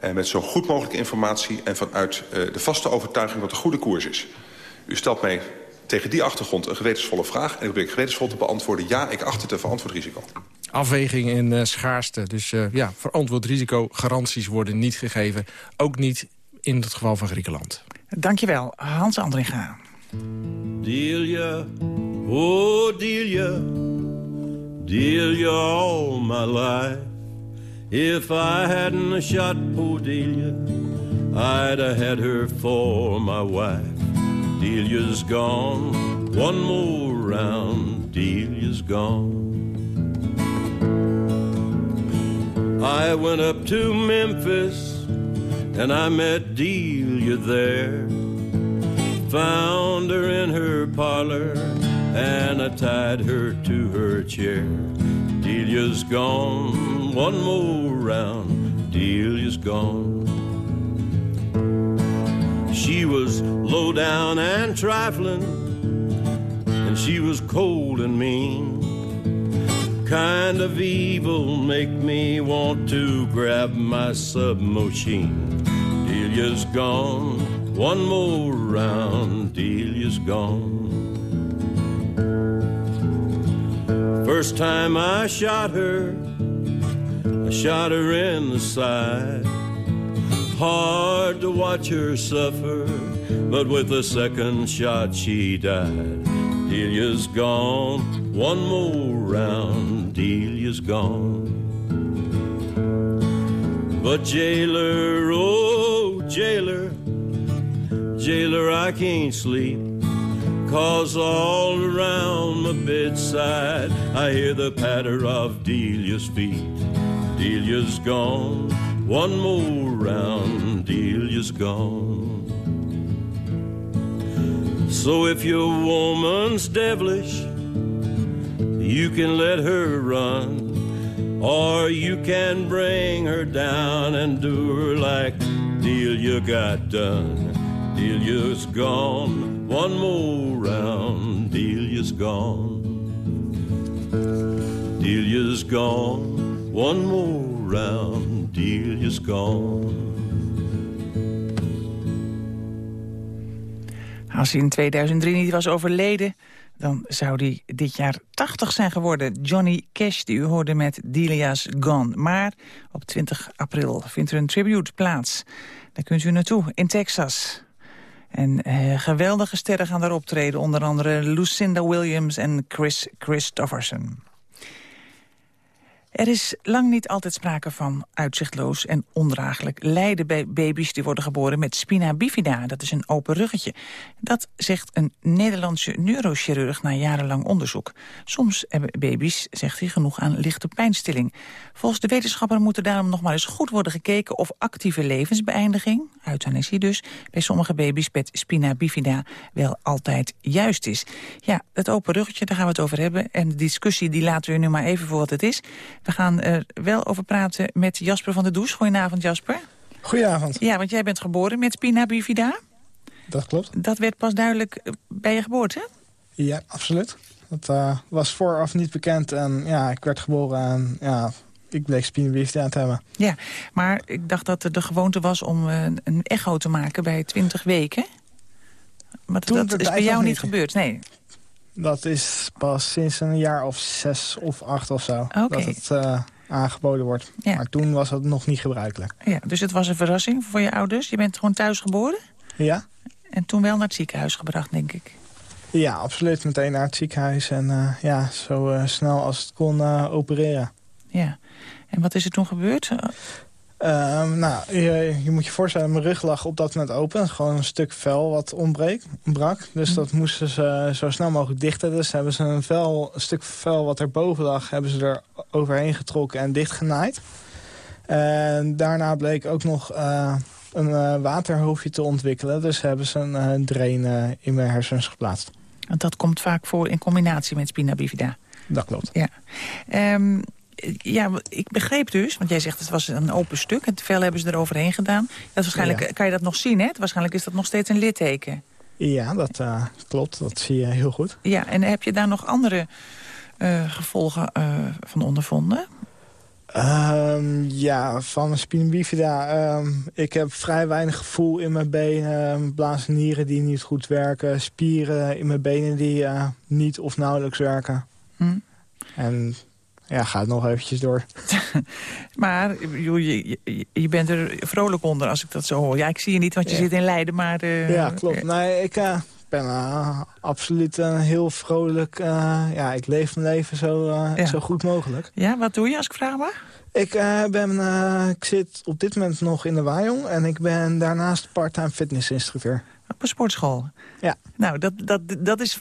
En met zo goed mogelijke informatie en vanuit uh, de vaste overtuiging dat de goede koers is. U stelt mij tegen die achtergrond een gewetensvolle vraag... en ik probeer ik gewetensvol te beantwoorden... ja, ik acht het een verantwoord risico. Afweging in uh, schaarste. Dus uh, ja, verantwoord risico, garanties worden niet gegeven. Ook niet in het geval van Griekenland. Dankjewel, Hans Andringa. Delia, oh Delia... All my life. If I hadn't shot Delia, I'd have had her for my wife. Delia's gone, one more round, Delia's gone. I went up to Memphis and I met Delia there. Found her in her parlor and I tied her to her chair. Delia's gone, one more round, Delia's gone. She was low down and trifling, and she was cold and mean. Kind of evil make me want to grab my submachine. Delia's gone, one more round, Delia's gone. First time I shot her, I shot her in the side. Hard to watch her suffer, but with the second shot she died. Delia's gone, one more round, Delia's gone. But jailer, oh jailer, jailer, I can't sleep. Cause all around my bedside I hear the patter of Delia's feet. Delia's gone, one more round, Delia's gone. So if your woman's devilish, you can let her run. Or you can bring her down and do her like Delia got done. Delia's gone, one more round, Delia's gone. Delia's gone, one more round, Delia's gone. Als hij in 2003 niet was overleden, dan zou hij dit jaar 80 zijn geworden. Johnny Cash, die u hoorde met Delia's Gone. Maar op 20 april vindt er een tribute plaats. Daar kunt u naartoe, in Texas. En uh, geweldige sterren gaan daar optreden. Onder andere Lucinda Williams en Chris Christofferson. Er is lang niet altijd sprake van uitzichtloos en ondraaglijk lijden bij baby's die worden geboren met spina bifida. Dat is een open ruggetje. Dat zegt een Nederlandse neurochirurg na jarenlang onderzoek. Soms hebben baby's, zegt hij, genoeg aan lichte pijnstilling. Volgens de wetenschapper moet er daarom nog maar eens goed worden gekeken of actieve levensbeëindiging, euthanasie dus, bij sommige baby's met spina bifida wel altijd juist is. Ja, het open ruggetje, daar gaan we het over hebben. En de discussie die laten we nu maar even voor wat het is. We gaan er wel over praten met Jasper van der Does. Goedenavond, Jasper. Goedenavond. Ja, want jij bent geboren met spina bifida. Dat klopt. Dat werd pas duidelijk bij je geboorte? Ja, absoluut. Dat uh, was vooraf niet bekend en ja, ik werd geboren en ja, ik bleek spina bifida te hebben. Ja, maar ik dacht dat het de gewoonte was om eh, een echo te maken bij 20 weken. Maar Toen dat is bij jou niet. gebeurd, nee. Dat is pas sinds een jaar of zes of acht of zo. Dat het eh, aangeboden wordt. Ja. Maar toen was het nog niet gebruikelijk. Ja, dus het was een verrassing voor je ouders. Je bent gewoon thuis geboren Ja? en toen wel naar het ziekenhuis gebracht, denk ik. Ja, absoluut. Meteen naar het ziekenhuis. En eh, ja, zo eh, snel als het kon opereren. Ja. En wat is er toen gebeurd? Ehm, nou, je, je moet je voorstellen, mijn rug lag op dat moment open. Gewoon een stuk vel wat ontbreek, ontbrak. Dus dat moesten ze zo snel mogelijk dichten. Dus hebben ze een, vel, een stuk vel wat erboven lag... hebben ze er overheen getrokken en dichtgenaaid. En daarna bleek ook nog eh, een eh, waterhoofdje te ontwikkelen. Dus hebben ze een eh, drain eh, in mijn hersens geplaatst. Want dat komt vaak voor in combinatie met spina bifida. Dat klopt. Ja. Ehm, ja, ik begreep dus, want jij zegt het was een open stuk... het vel hebben ze er overheen gedaan. Dat is waarschijnlijk, Ja. Kan je dat nog zien, hè? Waarschijnlijk is dat nog steeds een litteken. Ja, dat eh, klopt. Dat zie je heel goed. Ja, en heb je daar nog andere eh, gevolgen eh, van ondervonden? Ehm, ja, van spina bifida. ehm, ik heb vrij weinig gevoel in mijn benen. ehm, blazen nieren die niet goed werken. Spieren in mijn benen die niet of nauwelijks werken. Hm. En ja, gaat nog eventjes door. *laughs* Maar je, je, je bent er vrolijk onder als ik dat zo hoor. Ja, ik zie je niet, want je Ja. zit in Leiden, maar... eh, ja, klopt. Nee, ik eh, ben eh, absoluut eh, heel vrolijk. eh, ja, ik leef mijn leven zo, eh, Ja. zo goed mogelijk. Ja, wat doe je als ik vraag mag? Ik, eh, ben, eh, ik zit op dit moment nog in de Wajong en ik ben daarnaast part-time fitnessinstructeur. Op een sportschool. Ja. Nou, dat, dat, dat is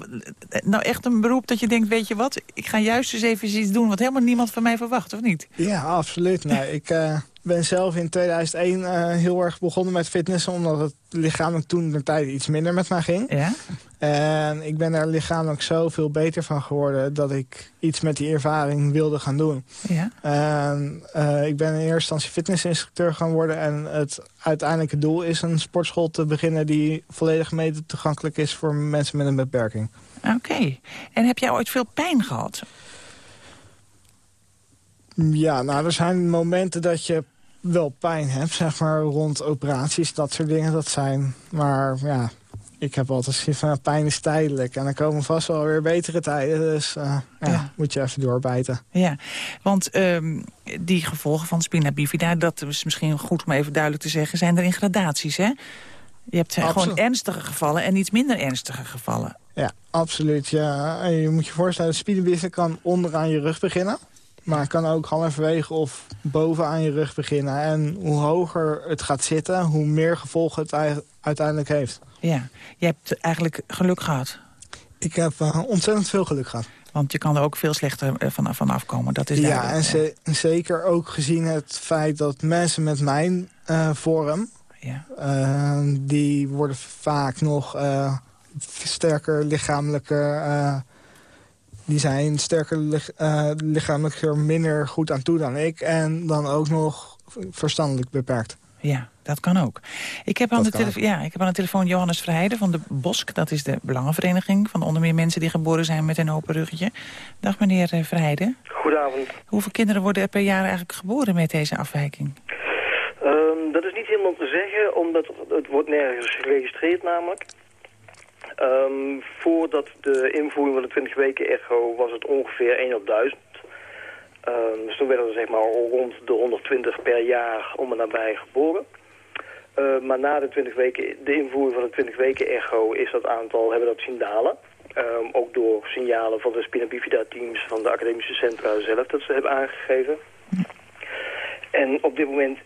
nou echt een beroep dat je denkt, weet je wat... ik ga juist eens even iets doen wat helemaal niemand van mij verwacht, of niet? Ja, absoluut. Nee, *laughs* ik eh, ben zelf in 2001 eh, heel erg begonnen met fitnessen... omdat het lichamelijk toen de tijd iets minder met mij ging. Ja? En ik ben daar lichamelijk zoveel beter van geworden... dat ik iets met die ervaring wilde gaan doen. Ja. En eh, ik ben in eerste instantie fitnessinstructeur gaan worden... en het uiteindelijke doel is een sportschool te beginnen... die volledig mede toegankelijk is voor mensen met een beperking. Oké. En heb jij ooit veel pijn gehad? Ja, nou, er zijn momenten dat je wel pijn hebt, zeg maar, rond operaties, dat soort dingen, dat zijn. Maar ja, ik heb altijd zoiets van, pijn is tijdelijk. En er komen vast wel weer betere tijden, dus eh, ja, Ja. moet je even doorbijten. Ja, want ehm, die gevolgen van spina bifida... dat is misschien goed om even duidelijk te zeggen... zijn er in gradaties, hè? Je hebt eh, gewoon ernstige gevallen en iets minder ernstige gevallen. Ja, absoluut. Ja. En je moet je voorstellen, spielenbissen kan onderaan je rug beginnen. Maar het kan ook halverwege of bovenaan je rug beginnen. En hoe hoger het gaat zitten, hoe meer gevolgen het ei- uiteindelijk heeft. Ja, je hebt eigenlijk geluk gehad. Ik heb eh, ontzettend veel geluk gehad. Want je kan er ook veel slechter eh, van, van afkomen, dat is Ja, en ze- zeker ook gezien het feit dat mensen met mijn eh, vorm... Ja. die worden vaak nog sterker lichamelijker... die zijn sterker lich, eh, lichamelijker minder goed aan toe dan ik. En dan ook nog verstandelijk beperkt. Ja, dat kan ook. Ik heb, aan Dat de, ja, ik heb aan de telefoon Johannes Verheijden van de BOSK. Dat is de Belangenvereniging van onder meer mensen die geboren zijn met een open ruggetje. Dag meneer eh, Verheijden. Goedenavond. Hoeveel kinderen worden er per jaar eigenlijk geboren met deze afwijking? Ehm, dat is niet helemaal te zeggen, omdat het wordt nergens geregistreerd namelijk. Ehm, voordat de invoering van de 20 weken echo was het ongeveer 1 op 1000. Ehm, dus toen werden er zeg maar rond de 120 per jaar om en nabij geboren. Eh, maar na de 20 weken, de invoering van de 20 weken echo is dat aantal, hebben we dat zien dalen. Ehm, ook door signalen van de spina bifida teams van de academische centra zelf dat ze hebben aangegeven. En op dit moment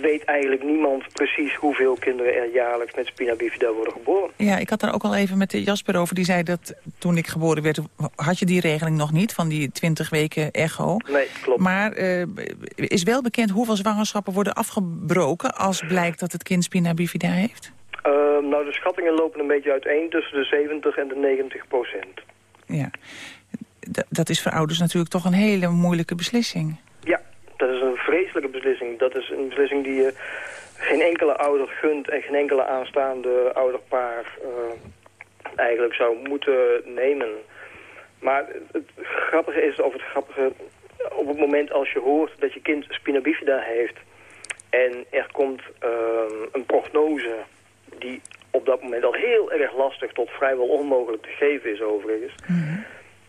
weet eigenlijk niemand precies hoeveel kinderen er jaarlijks met spina bifida worden geboren. Ja, ik had daar ook al even met de Jasper over. Die zei dat toen ik geboren werd, had je die regeling nog niet... van die 20 weken echo. Nee, klopt. Maar eh, is wel bekend hoeveel zwangerschappen worden afgebroken... als blijkt dat het kind spina bifida heeft? Ehm, nou, de schattingen lopen een beetje uiteen tussen de 70 en de 90 procent. Ja. D- dat is voor ouders natuurlijk toch een hele moeilijke beslissing. Dat is een vreselijke beslissing. Dat is een beslissing die je geen enkele ouder gunt en geen enkele aanstaande ouderpaar eh, eigenlijk zou moeten nemen. Maar het grappige is, of het grappige, op het moment als je hoort dat je kind spina bifida heeft... en er komt ehm, een prognose die op dat moment al heel erg lastig tot vrijwel onmogelijk te geven is overigens.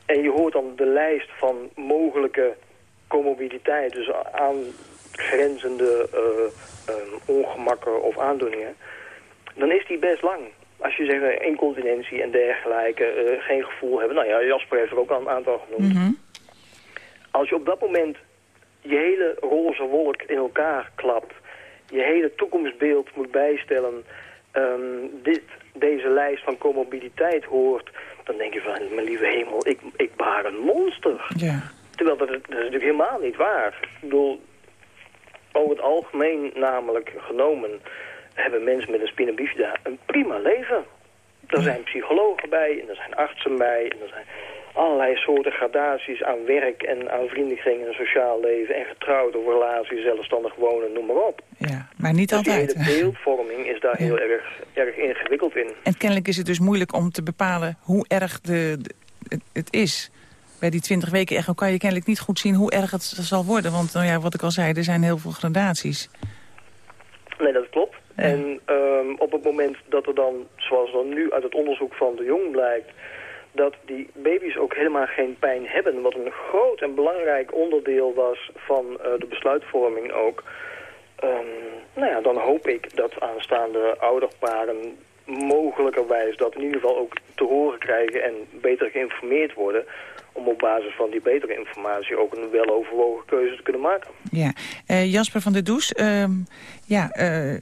En je hoort dan de lijst van mogelijke comorbiditeit, dus aangrenzende ehm, ongemakken of aandoeningen, dan is die best lang. Als je zegt eh, incontinentie en dergelijke, geen gevoel hebben. Nou ja, Jasper heeft er ook al een aantal genoemd. Als je op dat moment je hele roze wolk in elkaar klapt, je hele toekomstbeeld moet bijstellen, ehm, dit, deze lijst van comorbiditeit hoort, dan denk je van, mijn lieve hemel, ik, ik baar een monster. Ja. Terwijl dat, dat is natuurlijk helemaal niet waar. Ik bedoel, over het algemeen namelijk genomen hebben mensen met een spina bifida een prima leven. Er zijn psychologen bij en er zijn artsen bij en er zijn allerlei soorten gradaties aan werk en aan vriendenkring en sociaal leven en getrouwd of relaties, zelfstandig wonen, noem maar op. Ja, maar niet Dus altijd. hele beeldvorming is daar heel erg, erg ingewikkeld in. En kennelijk is het dus moeilijk om te bepalen hoe erg de, de- het is. Bij die 20 weken echo kan je kennelijk niet goed zien hoe erg het zal worden. Want nou ja, wat ik al zei, er zijn heel veel gradaties. Nee, dat klopt. En ehm, op het moment dat er dan, zoals dan nu uit het onderzoek van de Jong blijkt... dat die baby's ook helemaal geen pijn hebben... wat een groot en belangrijk onderdeel was van eh, de besluitvorming ook... ehm, nou ja, dan hoop ik dat aanstaande ouderparen mogelijkerwijs dat in ieder geval ook te horen krijgen en beter geïnformeerd worden om op basis van die betere informatie ook een weloverwogen keuze te kunnen maken. Ja. Eh, Jasper van der Does, ehm, ja, eh,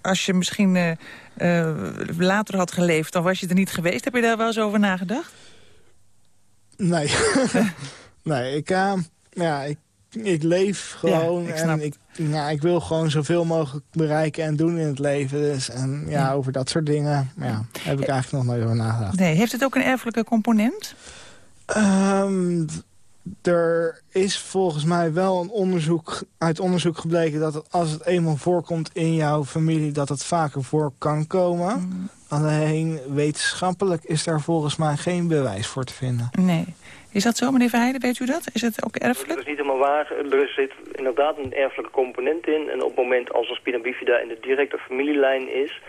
als je misschien eh, eh, later had geleefd, dan was je er niet geweest. Heb je daar wel eens over nagedacht? Nee. *laughs* nee, ik, eh, ja, ik, ik leef gewoon ik en ik, ja, ik wil gewoon zoveel mogelijk bereiken en doen in het leven. Dus, en ja, Ja. over dat soort dingen ja, heb ik eigenlijk nog nooit over nagedacht. Nee, heeft het ook een erfelijke component? Ehm, er is volgens mij wel een onderzoek, uit onderzoek gebleken dat het, als het eenmaal voorkomt in jouw familie, dat het vaker voor kan komen. Alleen wetenschappelijk is daar volgens mij geen bewijs voor te vinden. Nee. Is dat zo, meneer Verheijden? Weet u dat? Is het ook erfelijk? Dat is niet helemaal waar. Er zit inderdaad een erfelijke component in. En op het moment als er spina bifida in de directe familielijn is...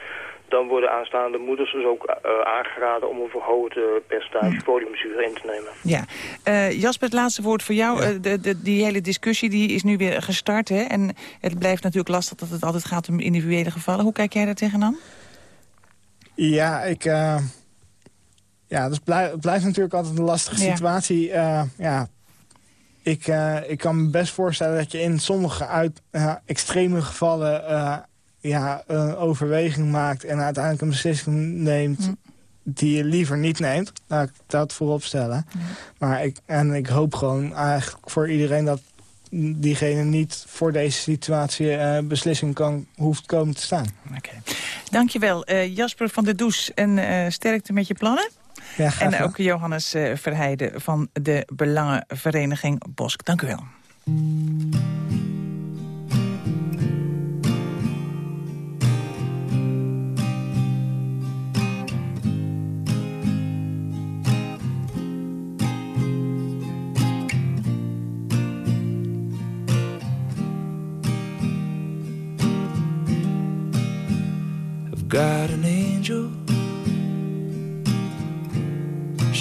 dan worden aanstaande moeders dus ook eh, aangeraden om een verhoogd eh, percentage foliumzuur in te nemen. Ja. Eh, Jasper, het laatste woord voor jou. Eh, de, de, die hele discussie die is nu weer gestart. Hè? En het blijft natuurlijk lastig dat het altijd gaat om individuele gevallen. Hoe kijk jij daar tegenaan? Ja, ik... ja, dus het blijft natuurlijk altijd een lastige Ja. situatie. Eh, ja, ik, eh, ik kan me best voorstellen dat je in sommige uit, eh, extreme gevallen... ja, een overweging maakt en uiteindelijk een beslissing neemt... die je liever niet neemt. Laat ik dat voorop stellen. Maar ik, en ik hoop gewoon eigenlijk voor iedereen... dat diegene niet voor deze situatie eh, beslissing kan, hoeft komen te staan. Dankjewel, eh Jasper van der Does. En sterkte met je plannen. Ja, graag en ook Johannes eh, Verheijden van de Belangenvereniging Bosk. Dank u wel. I've got an angel.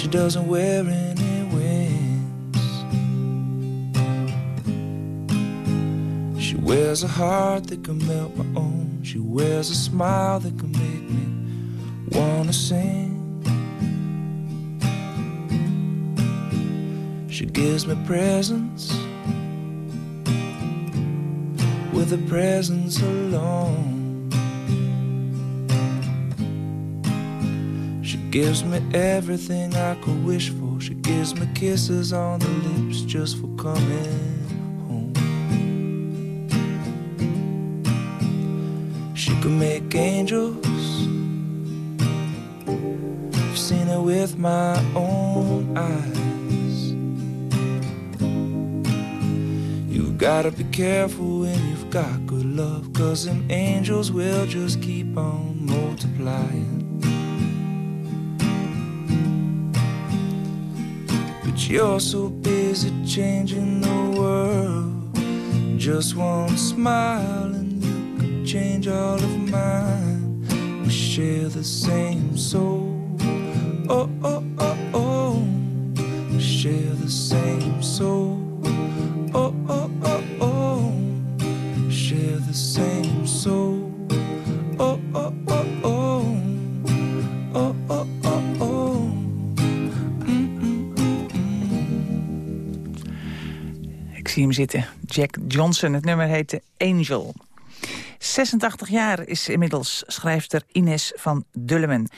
She doesn't wear any wings. She wears a heart that can melt my own. She wears a smile that can make me wanna sing. She gives me presents with a presence alone. Gives me everything I could wish for. She gives me kisses on the lips just for coming home. She can make angels. I've seen it with my own eyes. You've gotta be careful when you've got good love, cause them angels will just keep on multiplying. But you're so busy changing the world. Just one smile and you could change all of mine. We share the same soul. Zitten. Jack Johnson. Het nummer heette Angel. 86 jaar is inmiddels schrijfster Ines van Dullemen.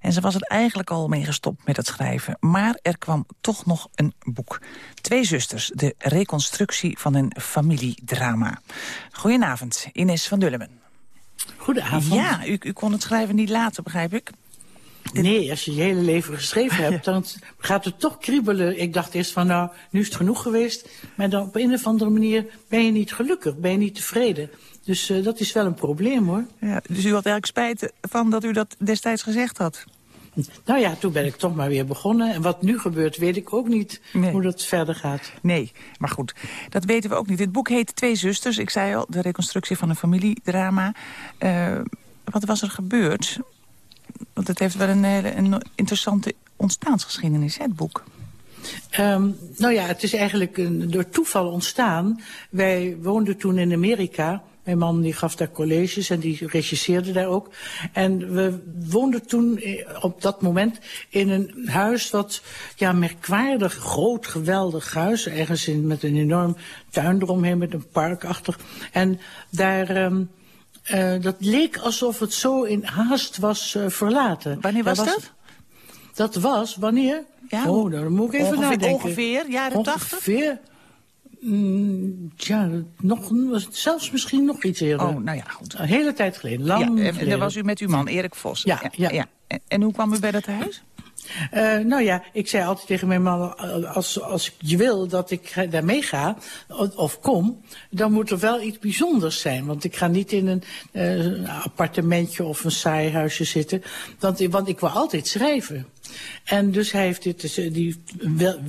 En ze was er eigenlijk al mee gestopt met het schrijven. Maar er kwam toch nog een boek. Twee zusters, de reconstructie van een familiedrama. Goedenavond, Ines van Dullemen. Goedenavond. Ja, u, u kon het schrijven niet laten, begrijp ik? Nee, als je je hele leven geschreven hebt, *laughs* dan gaat het toch kriebelen. Ik dacht eerst van, nou, nu is het genoeg geweest. Maar dan op een of andere manier ben je niet gelukkig, ben je niet tevreden. Dus eh, dat is wel een probleem, hoor. Ja, dus u had eigenlijk spijt van dat u dat destijds gezegd had? Nou ja, toen ben ik toch maar weer begonnen. En wat nu gebeurt, weet ik ook niet hoe dat verder gaat. Nee, maar goed, dat weten we ook niet. Het boek heet Twee Zusters. Ik zei al, de reconstructie van een familiedrama. Eh, wat was er gebeurd? Want het heeft wel een hele interessante ontstaansgeschiedenis, het boek. Ehm, nou ja, het is eigenlijk een, door toeval ontstaan. Wij woonden toen in Amerika. Mijn man die gaf daar colleges en die regisseerde daar ook. En we woonden toen eh, op dat moment in een huis wat ja, merkwaardig, groot, geweldig huis. Ergens in, met een enorm tuin eromheen, met een park achter. En daar... ehm, eh, dat leek alsof het zo in haast was eh, verlaten. Wanneer was dat? Dat was, wanneer? Ja, oh, dan moet ik even ongeveer, nadenken. Ongeveer, jaren tachtig? Ongeveer, mm, ja, nog, zelfs misschien nog iets eerder. Oh, nou ja, goed. Een hele tijd geleden, lang ja, en geleden. daar was u met uw man, Erik Vos. Ja, ja. En, en hoe kwam u bij dat huis? Eh, nou ja, ik zei altijd tegen mijn man, eh, als, als je wil dat ik daar mee ga, of, kom, dan moet er wel iets bijzonders zijn. Want ik ga niet in een eh, appartementje of een saai huisje zitten, want, want ik wil altijd schrijven. En dus hij heeft dit, dus, die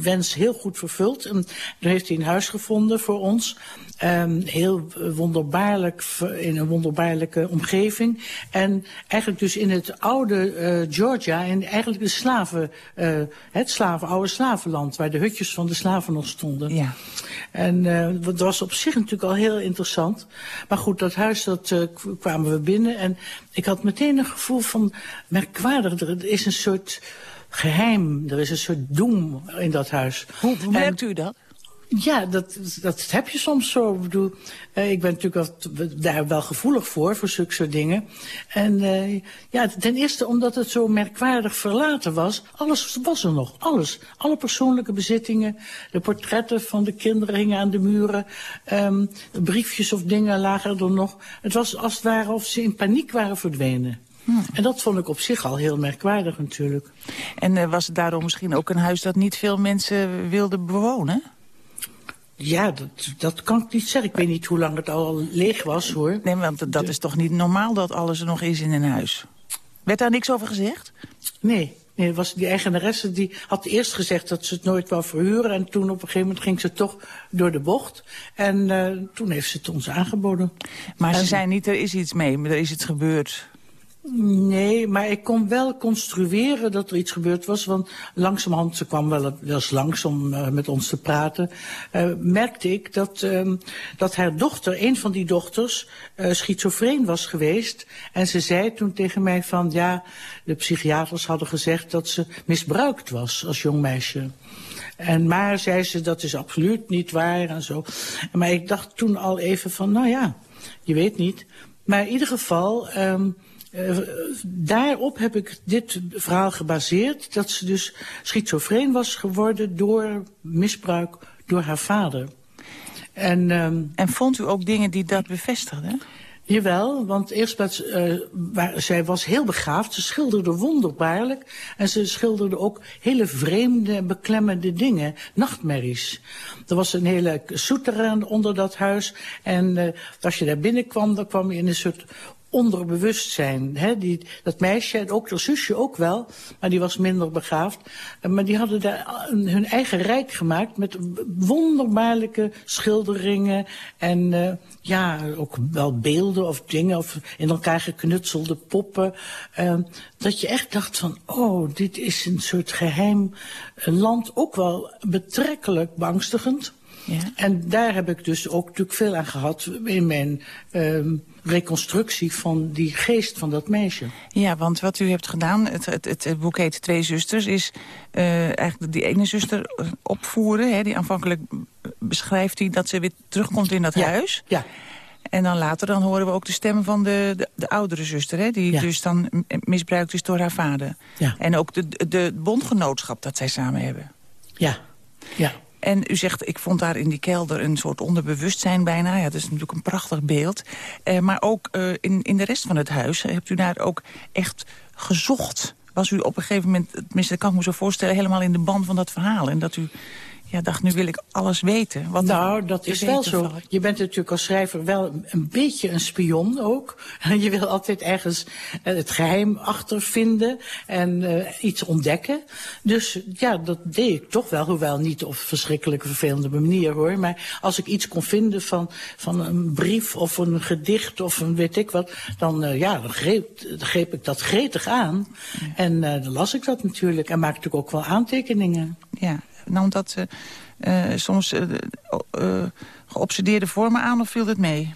wens heel goed vervuld. En toen heeft hij een huis gevonden voor ons. Ehm, heel wonderbaarlijk, in een wonderbaarlijke omgeving. En eigenlijk dus in het oude eh, Georgia, en eigenlijk de slaven, eh, het slaven, oude slavenland, waar de hutjes van de slaven nog stonden. Ja. En eh, dat was op zich natuurlijk al heel interessant. Maar goed, dat huis, dat kwamen we binnen. En ik had meteen een gevoel van merkwaardig. Er, is een soort geheim, er is een soort doem in dat huis. Hoe, merkt u dat? Ja, dat, dat heb je soms zo. Ik bedoel, eh, ik ben natuurlijk wel, daar wel gevoelig voor, voor zulke soort dingen. En eh, ja, ten eerste omdat het zo merkwaardig verlaten was. Alles was er nog, alles. Alle persoonlijke bezittingen, de portretten van de kinderen hingen aan de muren. ehm, briefjes of dingen lagen er nog. Het was als het ware of ze in paniek waren verdwenen. En dat vond ik op zich al heel merkwaardig natuurlijk. En eh, was het daarom misschien ook een huis dat niet veel mensen wilden bewonen? Ja, dat, dat kan ik niet zeggen. Ik weet niet hoe lang het al leeg was, hoor. Nee, want dat is toch niet normaal dat alles er nog is in een huis? Werd daar niks over gezegd? Nee, nee was die eigenaresse die had eerst gezegd dat ze het nooit wou verhuren. En toen op een gegeven moment ging ze toch door de bocht. En eh, toen heeft ze het ons aangeboden. Maar ze zei niet, er is iets mee, maar er is iets gebeurd. Nee, maar ik kon wel construeren dat er iets gebeurd was. Want langzamerhand, ze kwam wel, eens langs om eh, met ons te praten. eh, merkte ik dat, ehm, dat haar dochter, een van die dochters, eh schizofreen was geweest. En ze zei toen tegen mij van, ja, de psychiaters hadden gezegd dat ze misbruikt was als jong meisje. En maar zei ze, dat is absoluut niet waar en zo. Maar ik dacht toen al even van, nou ja, je weet niet. Maar in ieder geval, ehm, eh, daarop heb ik dit verhaal gebaseerd. Dat ze dus schizofreen was geworden door misbruik door haar vader. En, ehm, En vond u ook dingen die dat bevestigden? Jawel, want eerst was, waar, zij was heel begaafd. Ze schilderde wonderbaarlijk. En ze schilderde ook hele vreemde, beklemmende dingen. Nachtmerries. Er was een hele souterrain onder dat huis. En eh, als je daar binnenkwam, dan kwam je in een soort onderbewustzijn. Hè? Die, dat meisje en ook dat zusje ook wel, maar die was minder begaafd. Eh, Maar die hadden daar hun eigen rijk gemaakt met wonderbaarlijke schilderingen en eh, ja, ook wel beelden of dingen of in elkaar geknutselde poppen. Eh, dat je echt dacht van, oh, dit is een soort geheim eh, land, ook wel betrekkelijk beangstigend. Ja. En daar heb ik dus ook natuurlijk veel aan gehad in mijn ehm, reconstructie van die geest van dat meisje. Ja, want wat u hebt gedaan, het, het, het, boek heet Twee Zusters... is eh, eigenlijk die ene zuster opvoeren. Hè, die aanvankelijk beschrijft hij dat ze weer terugkomt in dat huis. Ja. En dan later dan horen we ook de stemmen van de, de, de oudere zuster... Hè, die Ja. dus dan misbruikt is door haar vader. Ja. En ook de, de, de bondgenootschap dat zij samen hebben. Ja, ja. En u zegt, ik vond daar in die kelder een soort onderbewustzijn bijna. Ja, dat is natuurlijk een prachtig beeld. Eh, maar ook eh, in, in de rest van het huis hebt u daar ook echt gezocht. Was u op een gegeven moment, tenminste dat kan ik me zo voorstellen... helemaal in de band van dat verhaal. En dat u ja, dacht, nu wil ik alles weten. Wat nou, dat is wel zo. valt. Je bent natuurlijk als schrijver wel een, beetje een spion ook. *laughs* Je wil altijd ergens eh, het geheim achtervinden en eh, iets ontdekken. Dus ja, dat deed ik toch wel. Hoewel niet op een verschrikkelijke vervelende manier hoor. Maar als ik iets kon vinden van, van een brief of een gedicht of een weet ik wat. Dan, eh, ja, dan, greep, greep ik dat gretig aan. En dan las ik dat natuurlijk. En maakte ik ook wel aantekeningen. Ja, nam dat eh, eh, soms eh, geobsedeerde vormen aan of viel het mee?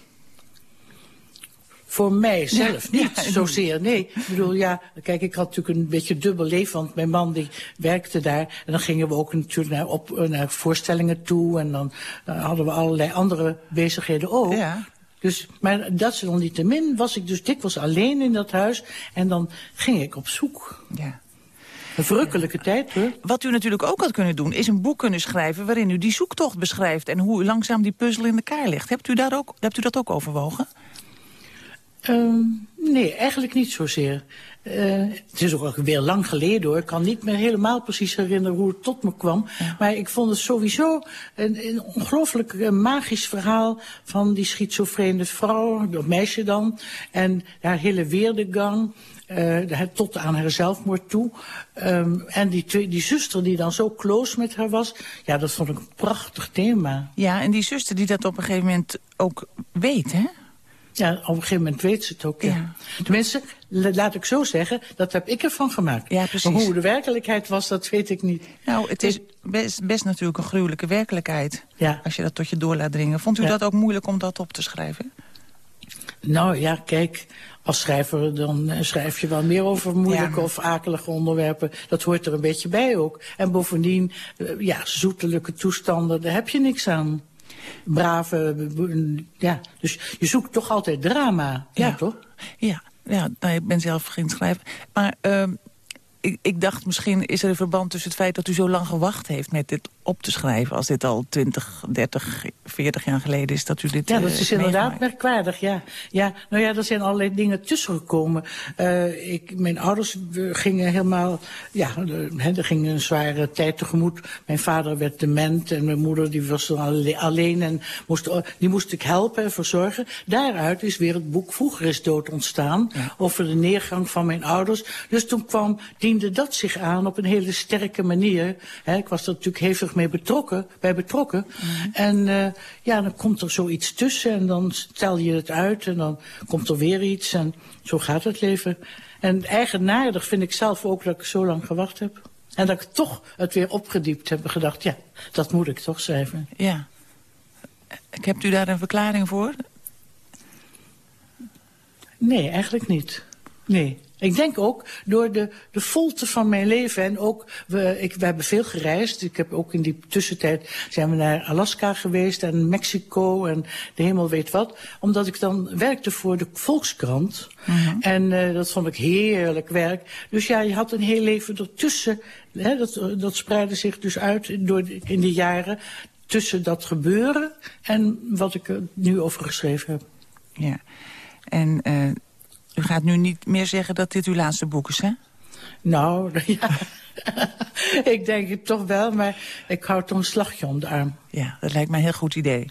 Voor mijzelf *laughs* Ja, niet ja, zozeer, nee. Ik bedoel, ja, kijk, ik had natuurlijk een beetje dubbel leven, want mijn man die werkte daar. En dan gingen we ook natuurlijk naar, op, naar voorstellingen toe. En dan hadden we allerlei andere bezigheden ook. Dus, maar dat is nog niet te min, was ik dus dikwijls alleen in dat huis. En dan ging ik op zoek. Ja. Een verrukkelijke tijd, hoor. Wat u natuurlijk ook had kunnen doen, is een boek kunnen schrijven... waarin u die zoektocht beschrijft en hoe u langzaam die puzzel in elkaar legt. Hebt u, daar ook, hebt u dat ook overwogen? Ehm, nee, eigenlijk niet zozeer. Eh, het is ook weer lang geleden hoor. Ik kan niet meer helemaal precies herinneren hoe het tot me kwam. Maar ik vond het sowieso een, een ongelooflijk eh, magisch verhaal van die schizofrene vrouw, dat meisje dan. En haar hele weerdegang. Eh, tot aan haar zelfmoord toe. Ehm, en die, twee, die zuster die dan zo close met haar was. Ja, dat vond ik een prachtig thema. Ja, en die zuster die dat op een gegeven moment ook weet, hè? Ja, op een gegeven moment weet ze het ook. Ja. Tenminste, la- laat ik zo zeggen, dat heb ik ervan gemaakt. Ja, precies. Maar hoe de werkelijkheid was, dat weet ik niet. Nou, het is best, best natuurlijk een gruwelijke werkelijkheid. Ja. Als je dat tot je door laat dringen. Vond u Ja. dat ook moeilijk om dat op te schrijven? Nou ja, kijk, als schrijver dan eh, schrijf je wel meer over moeilijke Ja. of akelige onderwerpen. Dat hoort er een beetje bij ook. En bovendien, eh, ja, zoetelijke toestanden, daar heb je niks aan. Brave, b- ja, dus je zoekt toch altijd drama, ja, toch? Ja, ja nou, ik ben zelf geen schrijver. Maar ehm, ik, ik dacht misschien is er een verband tussen het feit dat u zo lang gewacht heeft met dit op te schrijven. Als dit al 20, 30, 40 jaar geleden is dat u dit Ja, dat eh, is inderdaad merkwaardig, ja. ja. Nou ja, er zijn allerlei dingen tussengekomen. Eh ik, mijn ouders eh, gingen helemaal... Ja, er, er ging een zware tijd tegemoet. Mijn vader werd dement en mijn moeder die was dan alle- alleen... en moest, die moest ik helpen en verzorgen. Daaruit is weer het boek Vroeger is dood ontstaan... over de neergang van mijn ouders. Dus toen kwam, diende dat zich aan op een hele sterke manier. Ik was er natuurlijk hevig mee betrokken, bij betrokken. En eh, ja, dan komt er zoiets tussen en dan stel je het uit en dan komt er weer iets en zo gaat het leven. En eigenaardig vind ik zelf ook dat ik zo lang gewacht heb. En dat ik toch het weer opgediept heb en gedacht, ja, dat moet ik toch schrijven. Ja. Ik Hebt u daar een verklaring voor? Nee, eigenlijk niet. Nee. Ik denk ook door de, de volte van mijn leven en ook, we, ik, we hebben veel gereisd. Ik heb ook in die tussentijd zijn we naar Alaska geweest en Mexico en de hemel weet wat. Omdat ik dan werkte voor de Volkskrant. En eh, dat vond ik heerlijk werk. Dus ja, je had een heel leven ertussen. Hè, dat, dat spreidde zich dus uit door de- in de jaren tussen dat gebeuren en wat ik er nu over geschreven heb. Ja. En eh, u gaat nu niet meer zeggen dat dit uw laatste boek is, hè? Nou, *laughs* ja. *laughs* ik denk het toch wel, maar ik hou toch een slagje om de arm. Ja, dat lijkt mij een heel goed idee.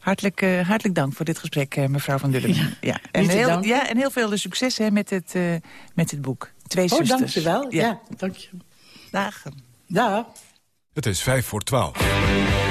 Hartelijk, eh, hartelijk dank voor dit gesprek, eh, mevrouw Van Dullen. Ja. En, niet te heel, ja, en heel veel succes hè, met, het, eh, met het boek. Twee Oh, zusters. dank je wel. Ja, dank je. Dag. Dag. Het is vijf voor twaalf.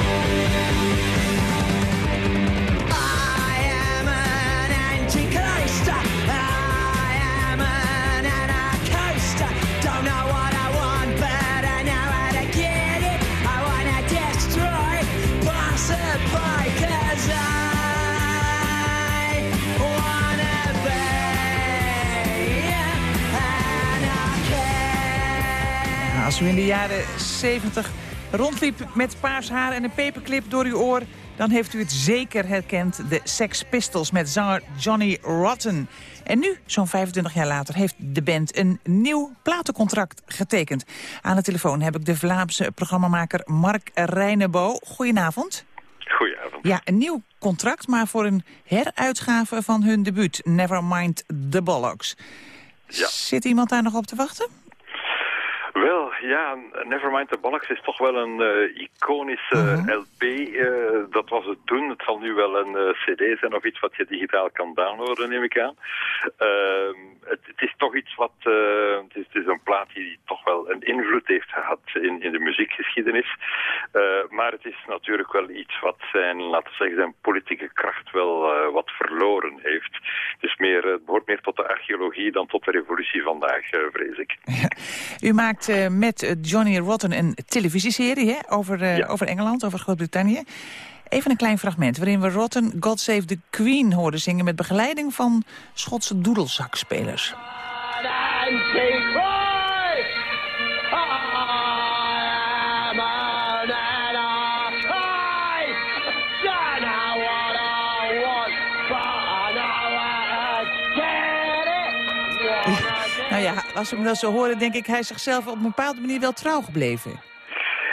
Als u in de jaren 70 rondliep met paars haar en een peperclip door uw oor... dan heeft u het zeker herkend, de Sex Pistols met zanger Johnny Rotten. En nu, zo'n 25 jaar later, heeft de band een nieuw platencontract getekend. Aan de telefoon heb ik de Vlaamse programmamaker Mark Reinebo. Goedenavond. Goedenavond. Ja, een nieuw contract, maar voor een heruitgave van hun debuut... Nevermind the Bollocks. Ja. Zit iemand daar nog op te wachten? Wel, ja, Nevermind the Bollocks is toch wel een eh, iconische LP. eh, dat was het toen. Het zal nu wel een eh, cd zijn of iets wat je digitaal kan downloaden, neem ik aan. Ehm, het, het is toch iets wat... het, is, het is een plaat die toch wel een invloed heeft gehad in, in de muziekgeschiedenis. Maar het is natuurlijk wel iets wat zijn, laten we zeggen, zijn politieke kracht wel wat verloren heeft. Het, is meer, het behoort meer tot de archeologie dan tot de revolutie vandaag, vrees ik. U maakt met eh, Johnny Rotten een televisieserie hè, over, eh, over Engeland, over Groot-Brittannië. Even een klein fragment waarin we Rotten God Save the Queen hoorden zingen... met begeleiding van Schotse doedelzakspelers. Als we hem dat zo horen, denk ik... hij is zichzelf op een bepaalde manier wel trouw gebleven.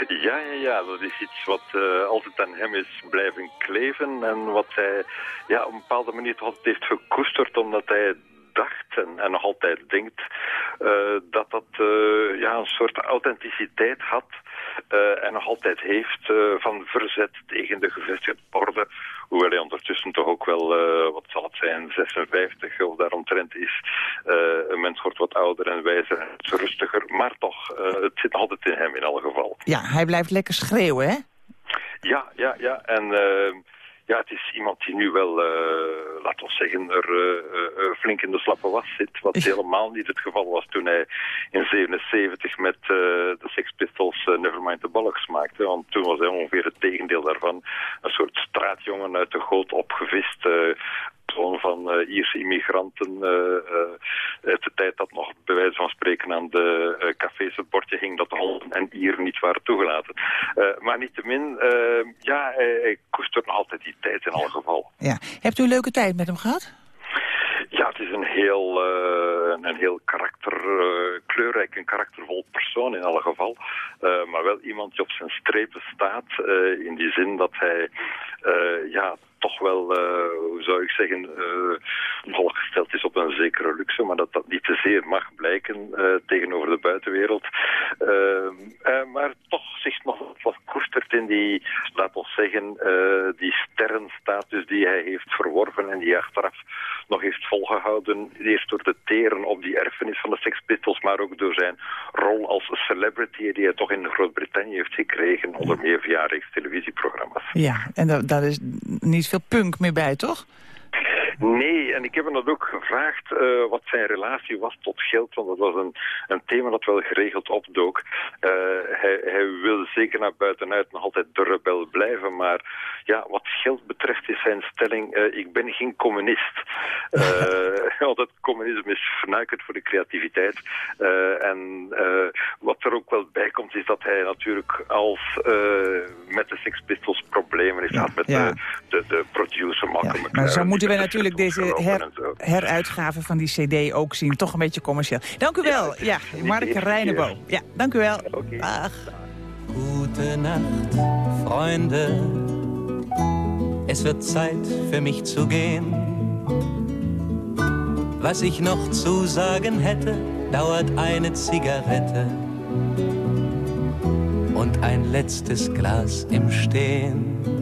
Ja, ja, ja, dat is iets wat eh, altijd aan hem is blijven kleven en wat hij ja, op een bepaalde manier altijd heeft gekoesterd omdat hij dacht en, nog altijd denkt eh, dat dat eh, ja, een soort authenticiteit had en nog altijd heeft van verzet tegen de gevestigde orde. Hoewel hij ondertussen toch ook wel, eh, wat zal het zijn, 56 of daaromtrent is. Eh, een mens wordt wat ouder en wijzer en rustiger, maar toch, eh, het zit altijd in hem in alle geval. Ja, hij blijft lekker schreeuwen, hè? Ja, ja, ja. En ja, het is iemand die nu wel, eh laten we zeggen, er eh, eh, flink in de slappe was zit. Wat helemaal niet het geval was toen hij in 77 met de Sex Pistols Nevermind the Bollocks maakte. Want toen was hij ongeveer het tegendeel daarvan. Een soort straatjongen uit de goot opgevist. Zoon van eh, Ierse immigranten. eh, eh, uit de tijd dat nog bij wijze van spreken aan de cafés het bordje hing dat de Holland en Ieren niet waren toegelaten. Maar niettemin, ja, hij, koestert nog altijd die tijd in alle geval. Ja. Hebt u een leuke tijd met hem gehad? Ja, het is een heel, eh, een heel karakter, eh, kleurrijk en karaktervol persoon in alle geval. Maar wel iemand die op zijn strepen staat. in die zin dat hij ja, toch wel, eh, hoe zou ik zeggen, eh nogal gesteld is op een zekere luxe. Maar dat dat niet te zeer mag blijken eh, tegenover de buitenwereld. Maar toch zich nog wat koestert in die, laten we zeggen, die sterrenstatus die hij heeft verworven en die achteraf nog heeft volgehouden. Eerst door te teren op die erfenis van de Sex Pistols, maar ook door zijn rol als celebrity die hij toch in Groot-Brittannië heeft gekregen, onder meer via televisieprogramma's. Ja, en da- daar is niet veel punk meer bij, toch? Nee, en ik heb hem dat ook gevraagd eh, wat zijn relatie was tot geld, want dat was een, een thema dat wel geregeld opdook. Eh, hij, hij wil zeker naar buitenuit nog altijd de rebel blijven, maar ja, wat geld betreft is zijn stelling, eh, ik ben geen communist. *laughs* Want het communisme is vernuikend voor de creativiteit. En wat er ook wel bij komt, is dat hij natuurlijk als met de Sex Pistols problemen heeft gehad met ja. de, de, de producer Malcolm Maar zo moeten met de natuurlijk deze her, heruitgave van die cd ook zien. Toch een beetje commercieel. Dank u wel. Ja, Mark eerste Reinebo. keer. Ja, dank u wel. Dag. Gute Nacht, Freunde. Es wird Zeit für mich zu gehen. Was ich noch zu sagen hätte, dauert eine Zigarette und ein letztes Glas im Stehen.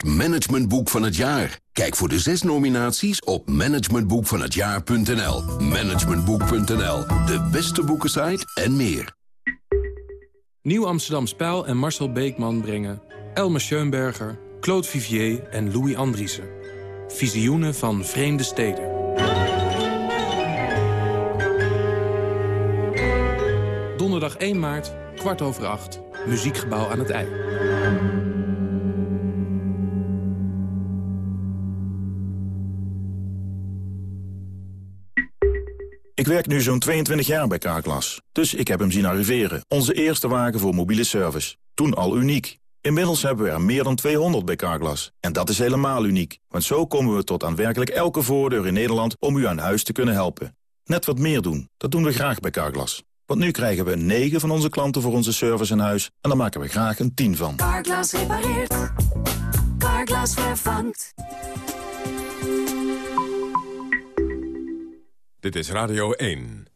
Wordt managementboek van het jaar? Kijk voor de zes nominaties op managementboekvanhetjaar.nl. Managementboek.nl, de beste boekensite en meer. Nieuw Amsterdam Spijl en Marcel Beekman brengen... Elmer Schoenberger, Claude Vivier en Louis Andriessen. Visioenen van vreemde steden. Donderdag 1 maart, kwart over acht. Muziekgebouw aan het IJ. Ik werk nu zo'n 22 jaar bij Carglass, dus ik heb hem zien arriveren. Onze eerste wagen voor mobiele service. Toen al uniek. Inmiddels hebben we er meer dan 200 bij Carglass. En dat is helemaal uniek, want zo komen we tot aan werkelijk elke voordeur in Nederland om u aan huis te kunnen helpen. Net wat meer doen, dat doen we graag bij Carglass. Want nu krijgen we 9 van onze klanten voor onze service in huis en daar maken we graag een 10 van. Carglass repareert. Carglass vervangt. Dit is Radio 1.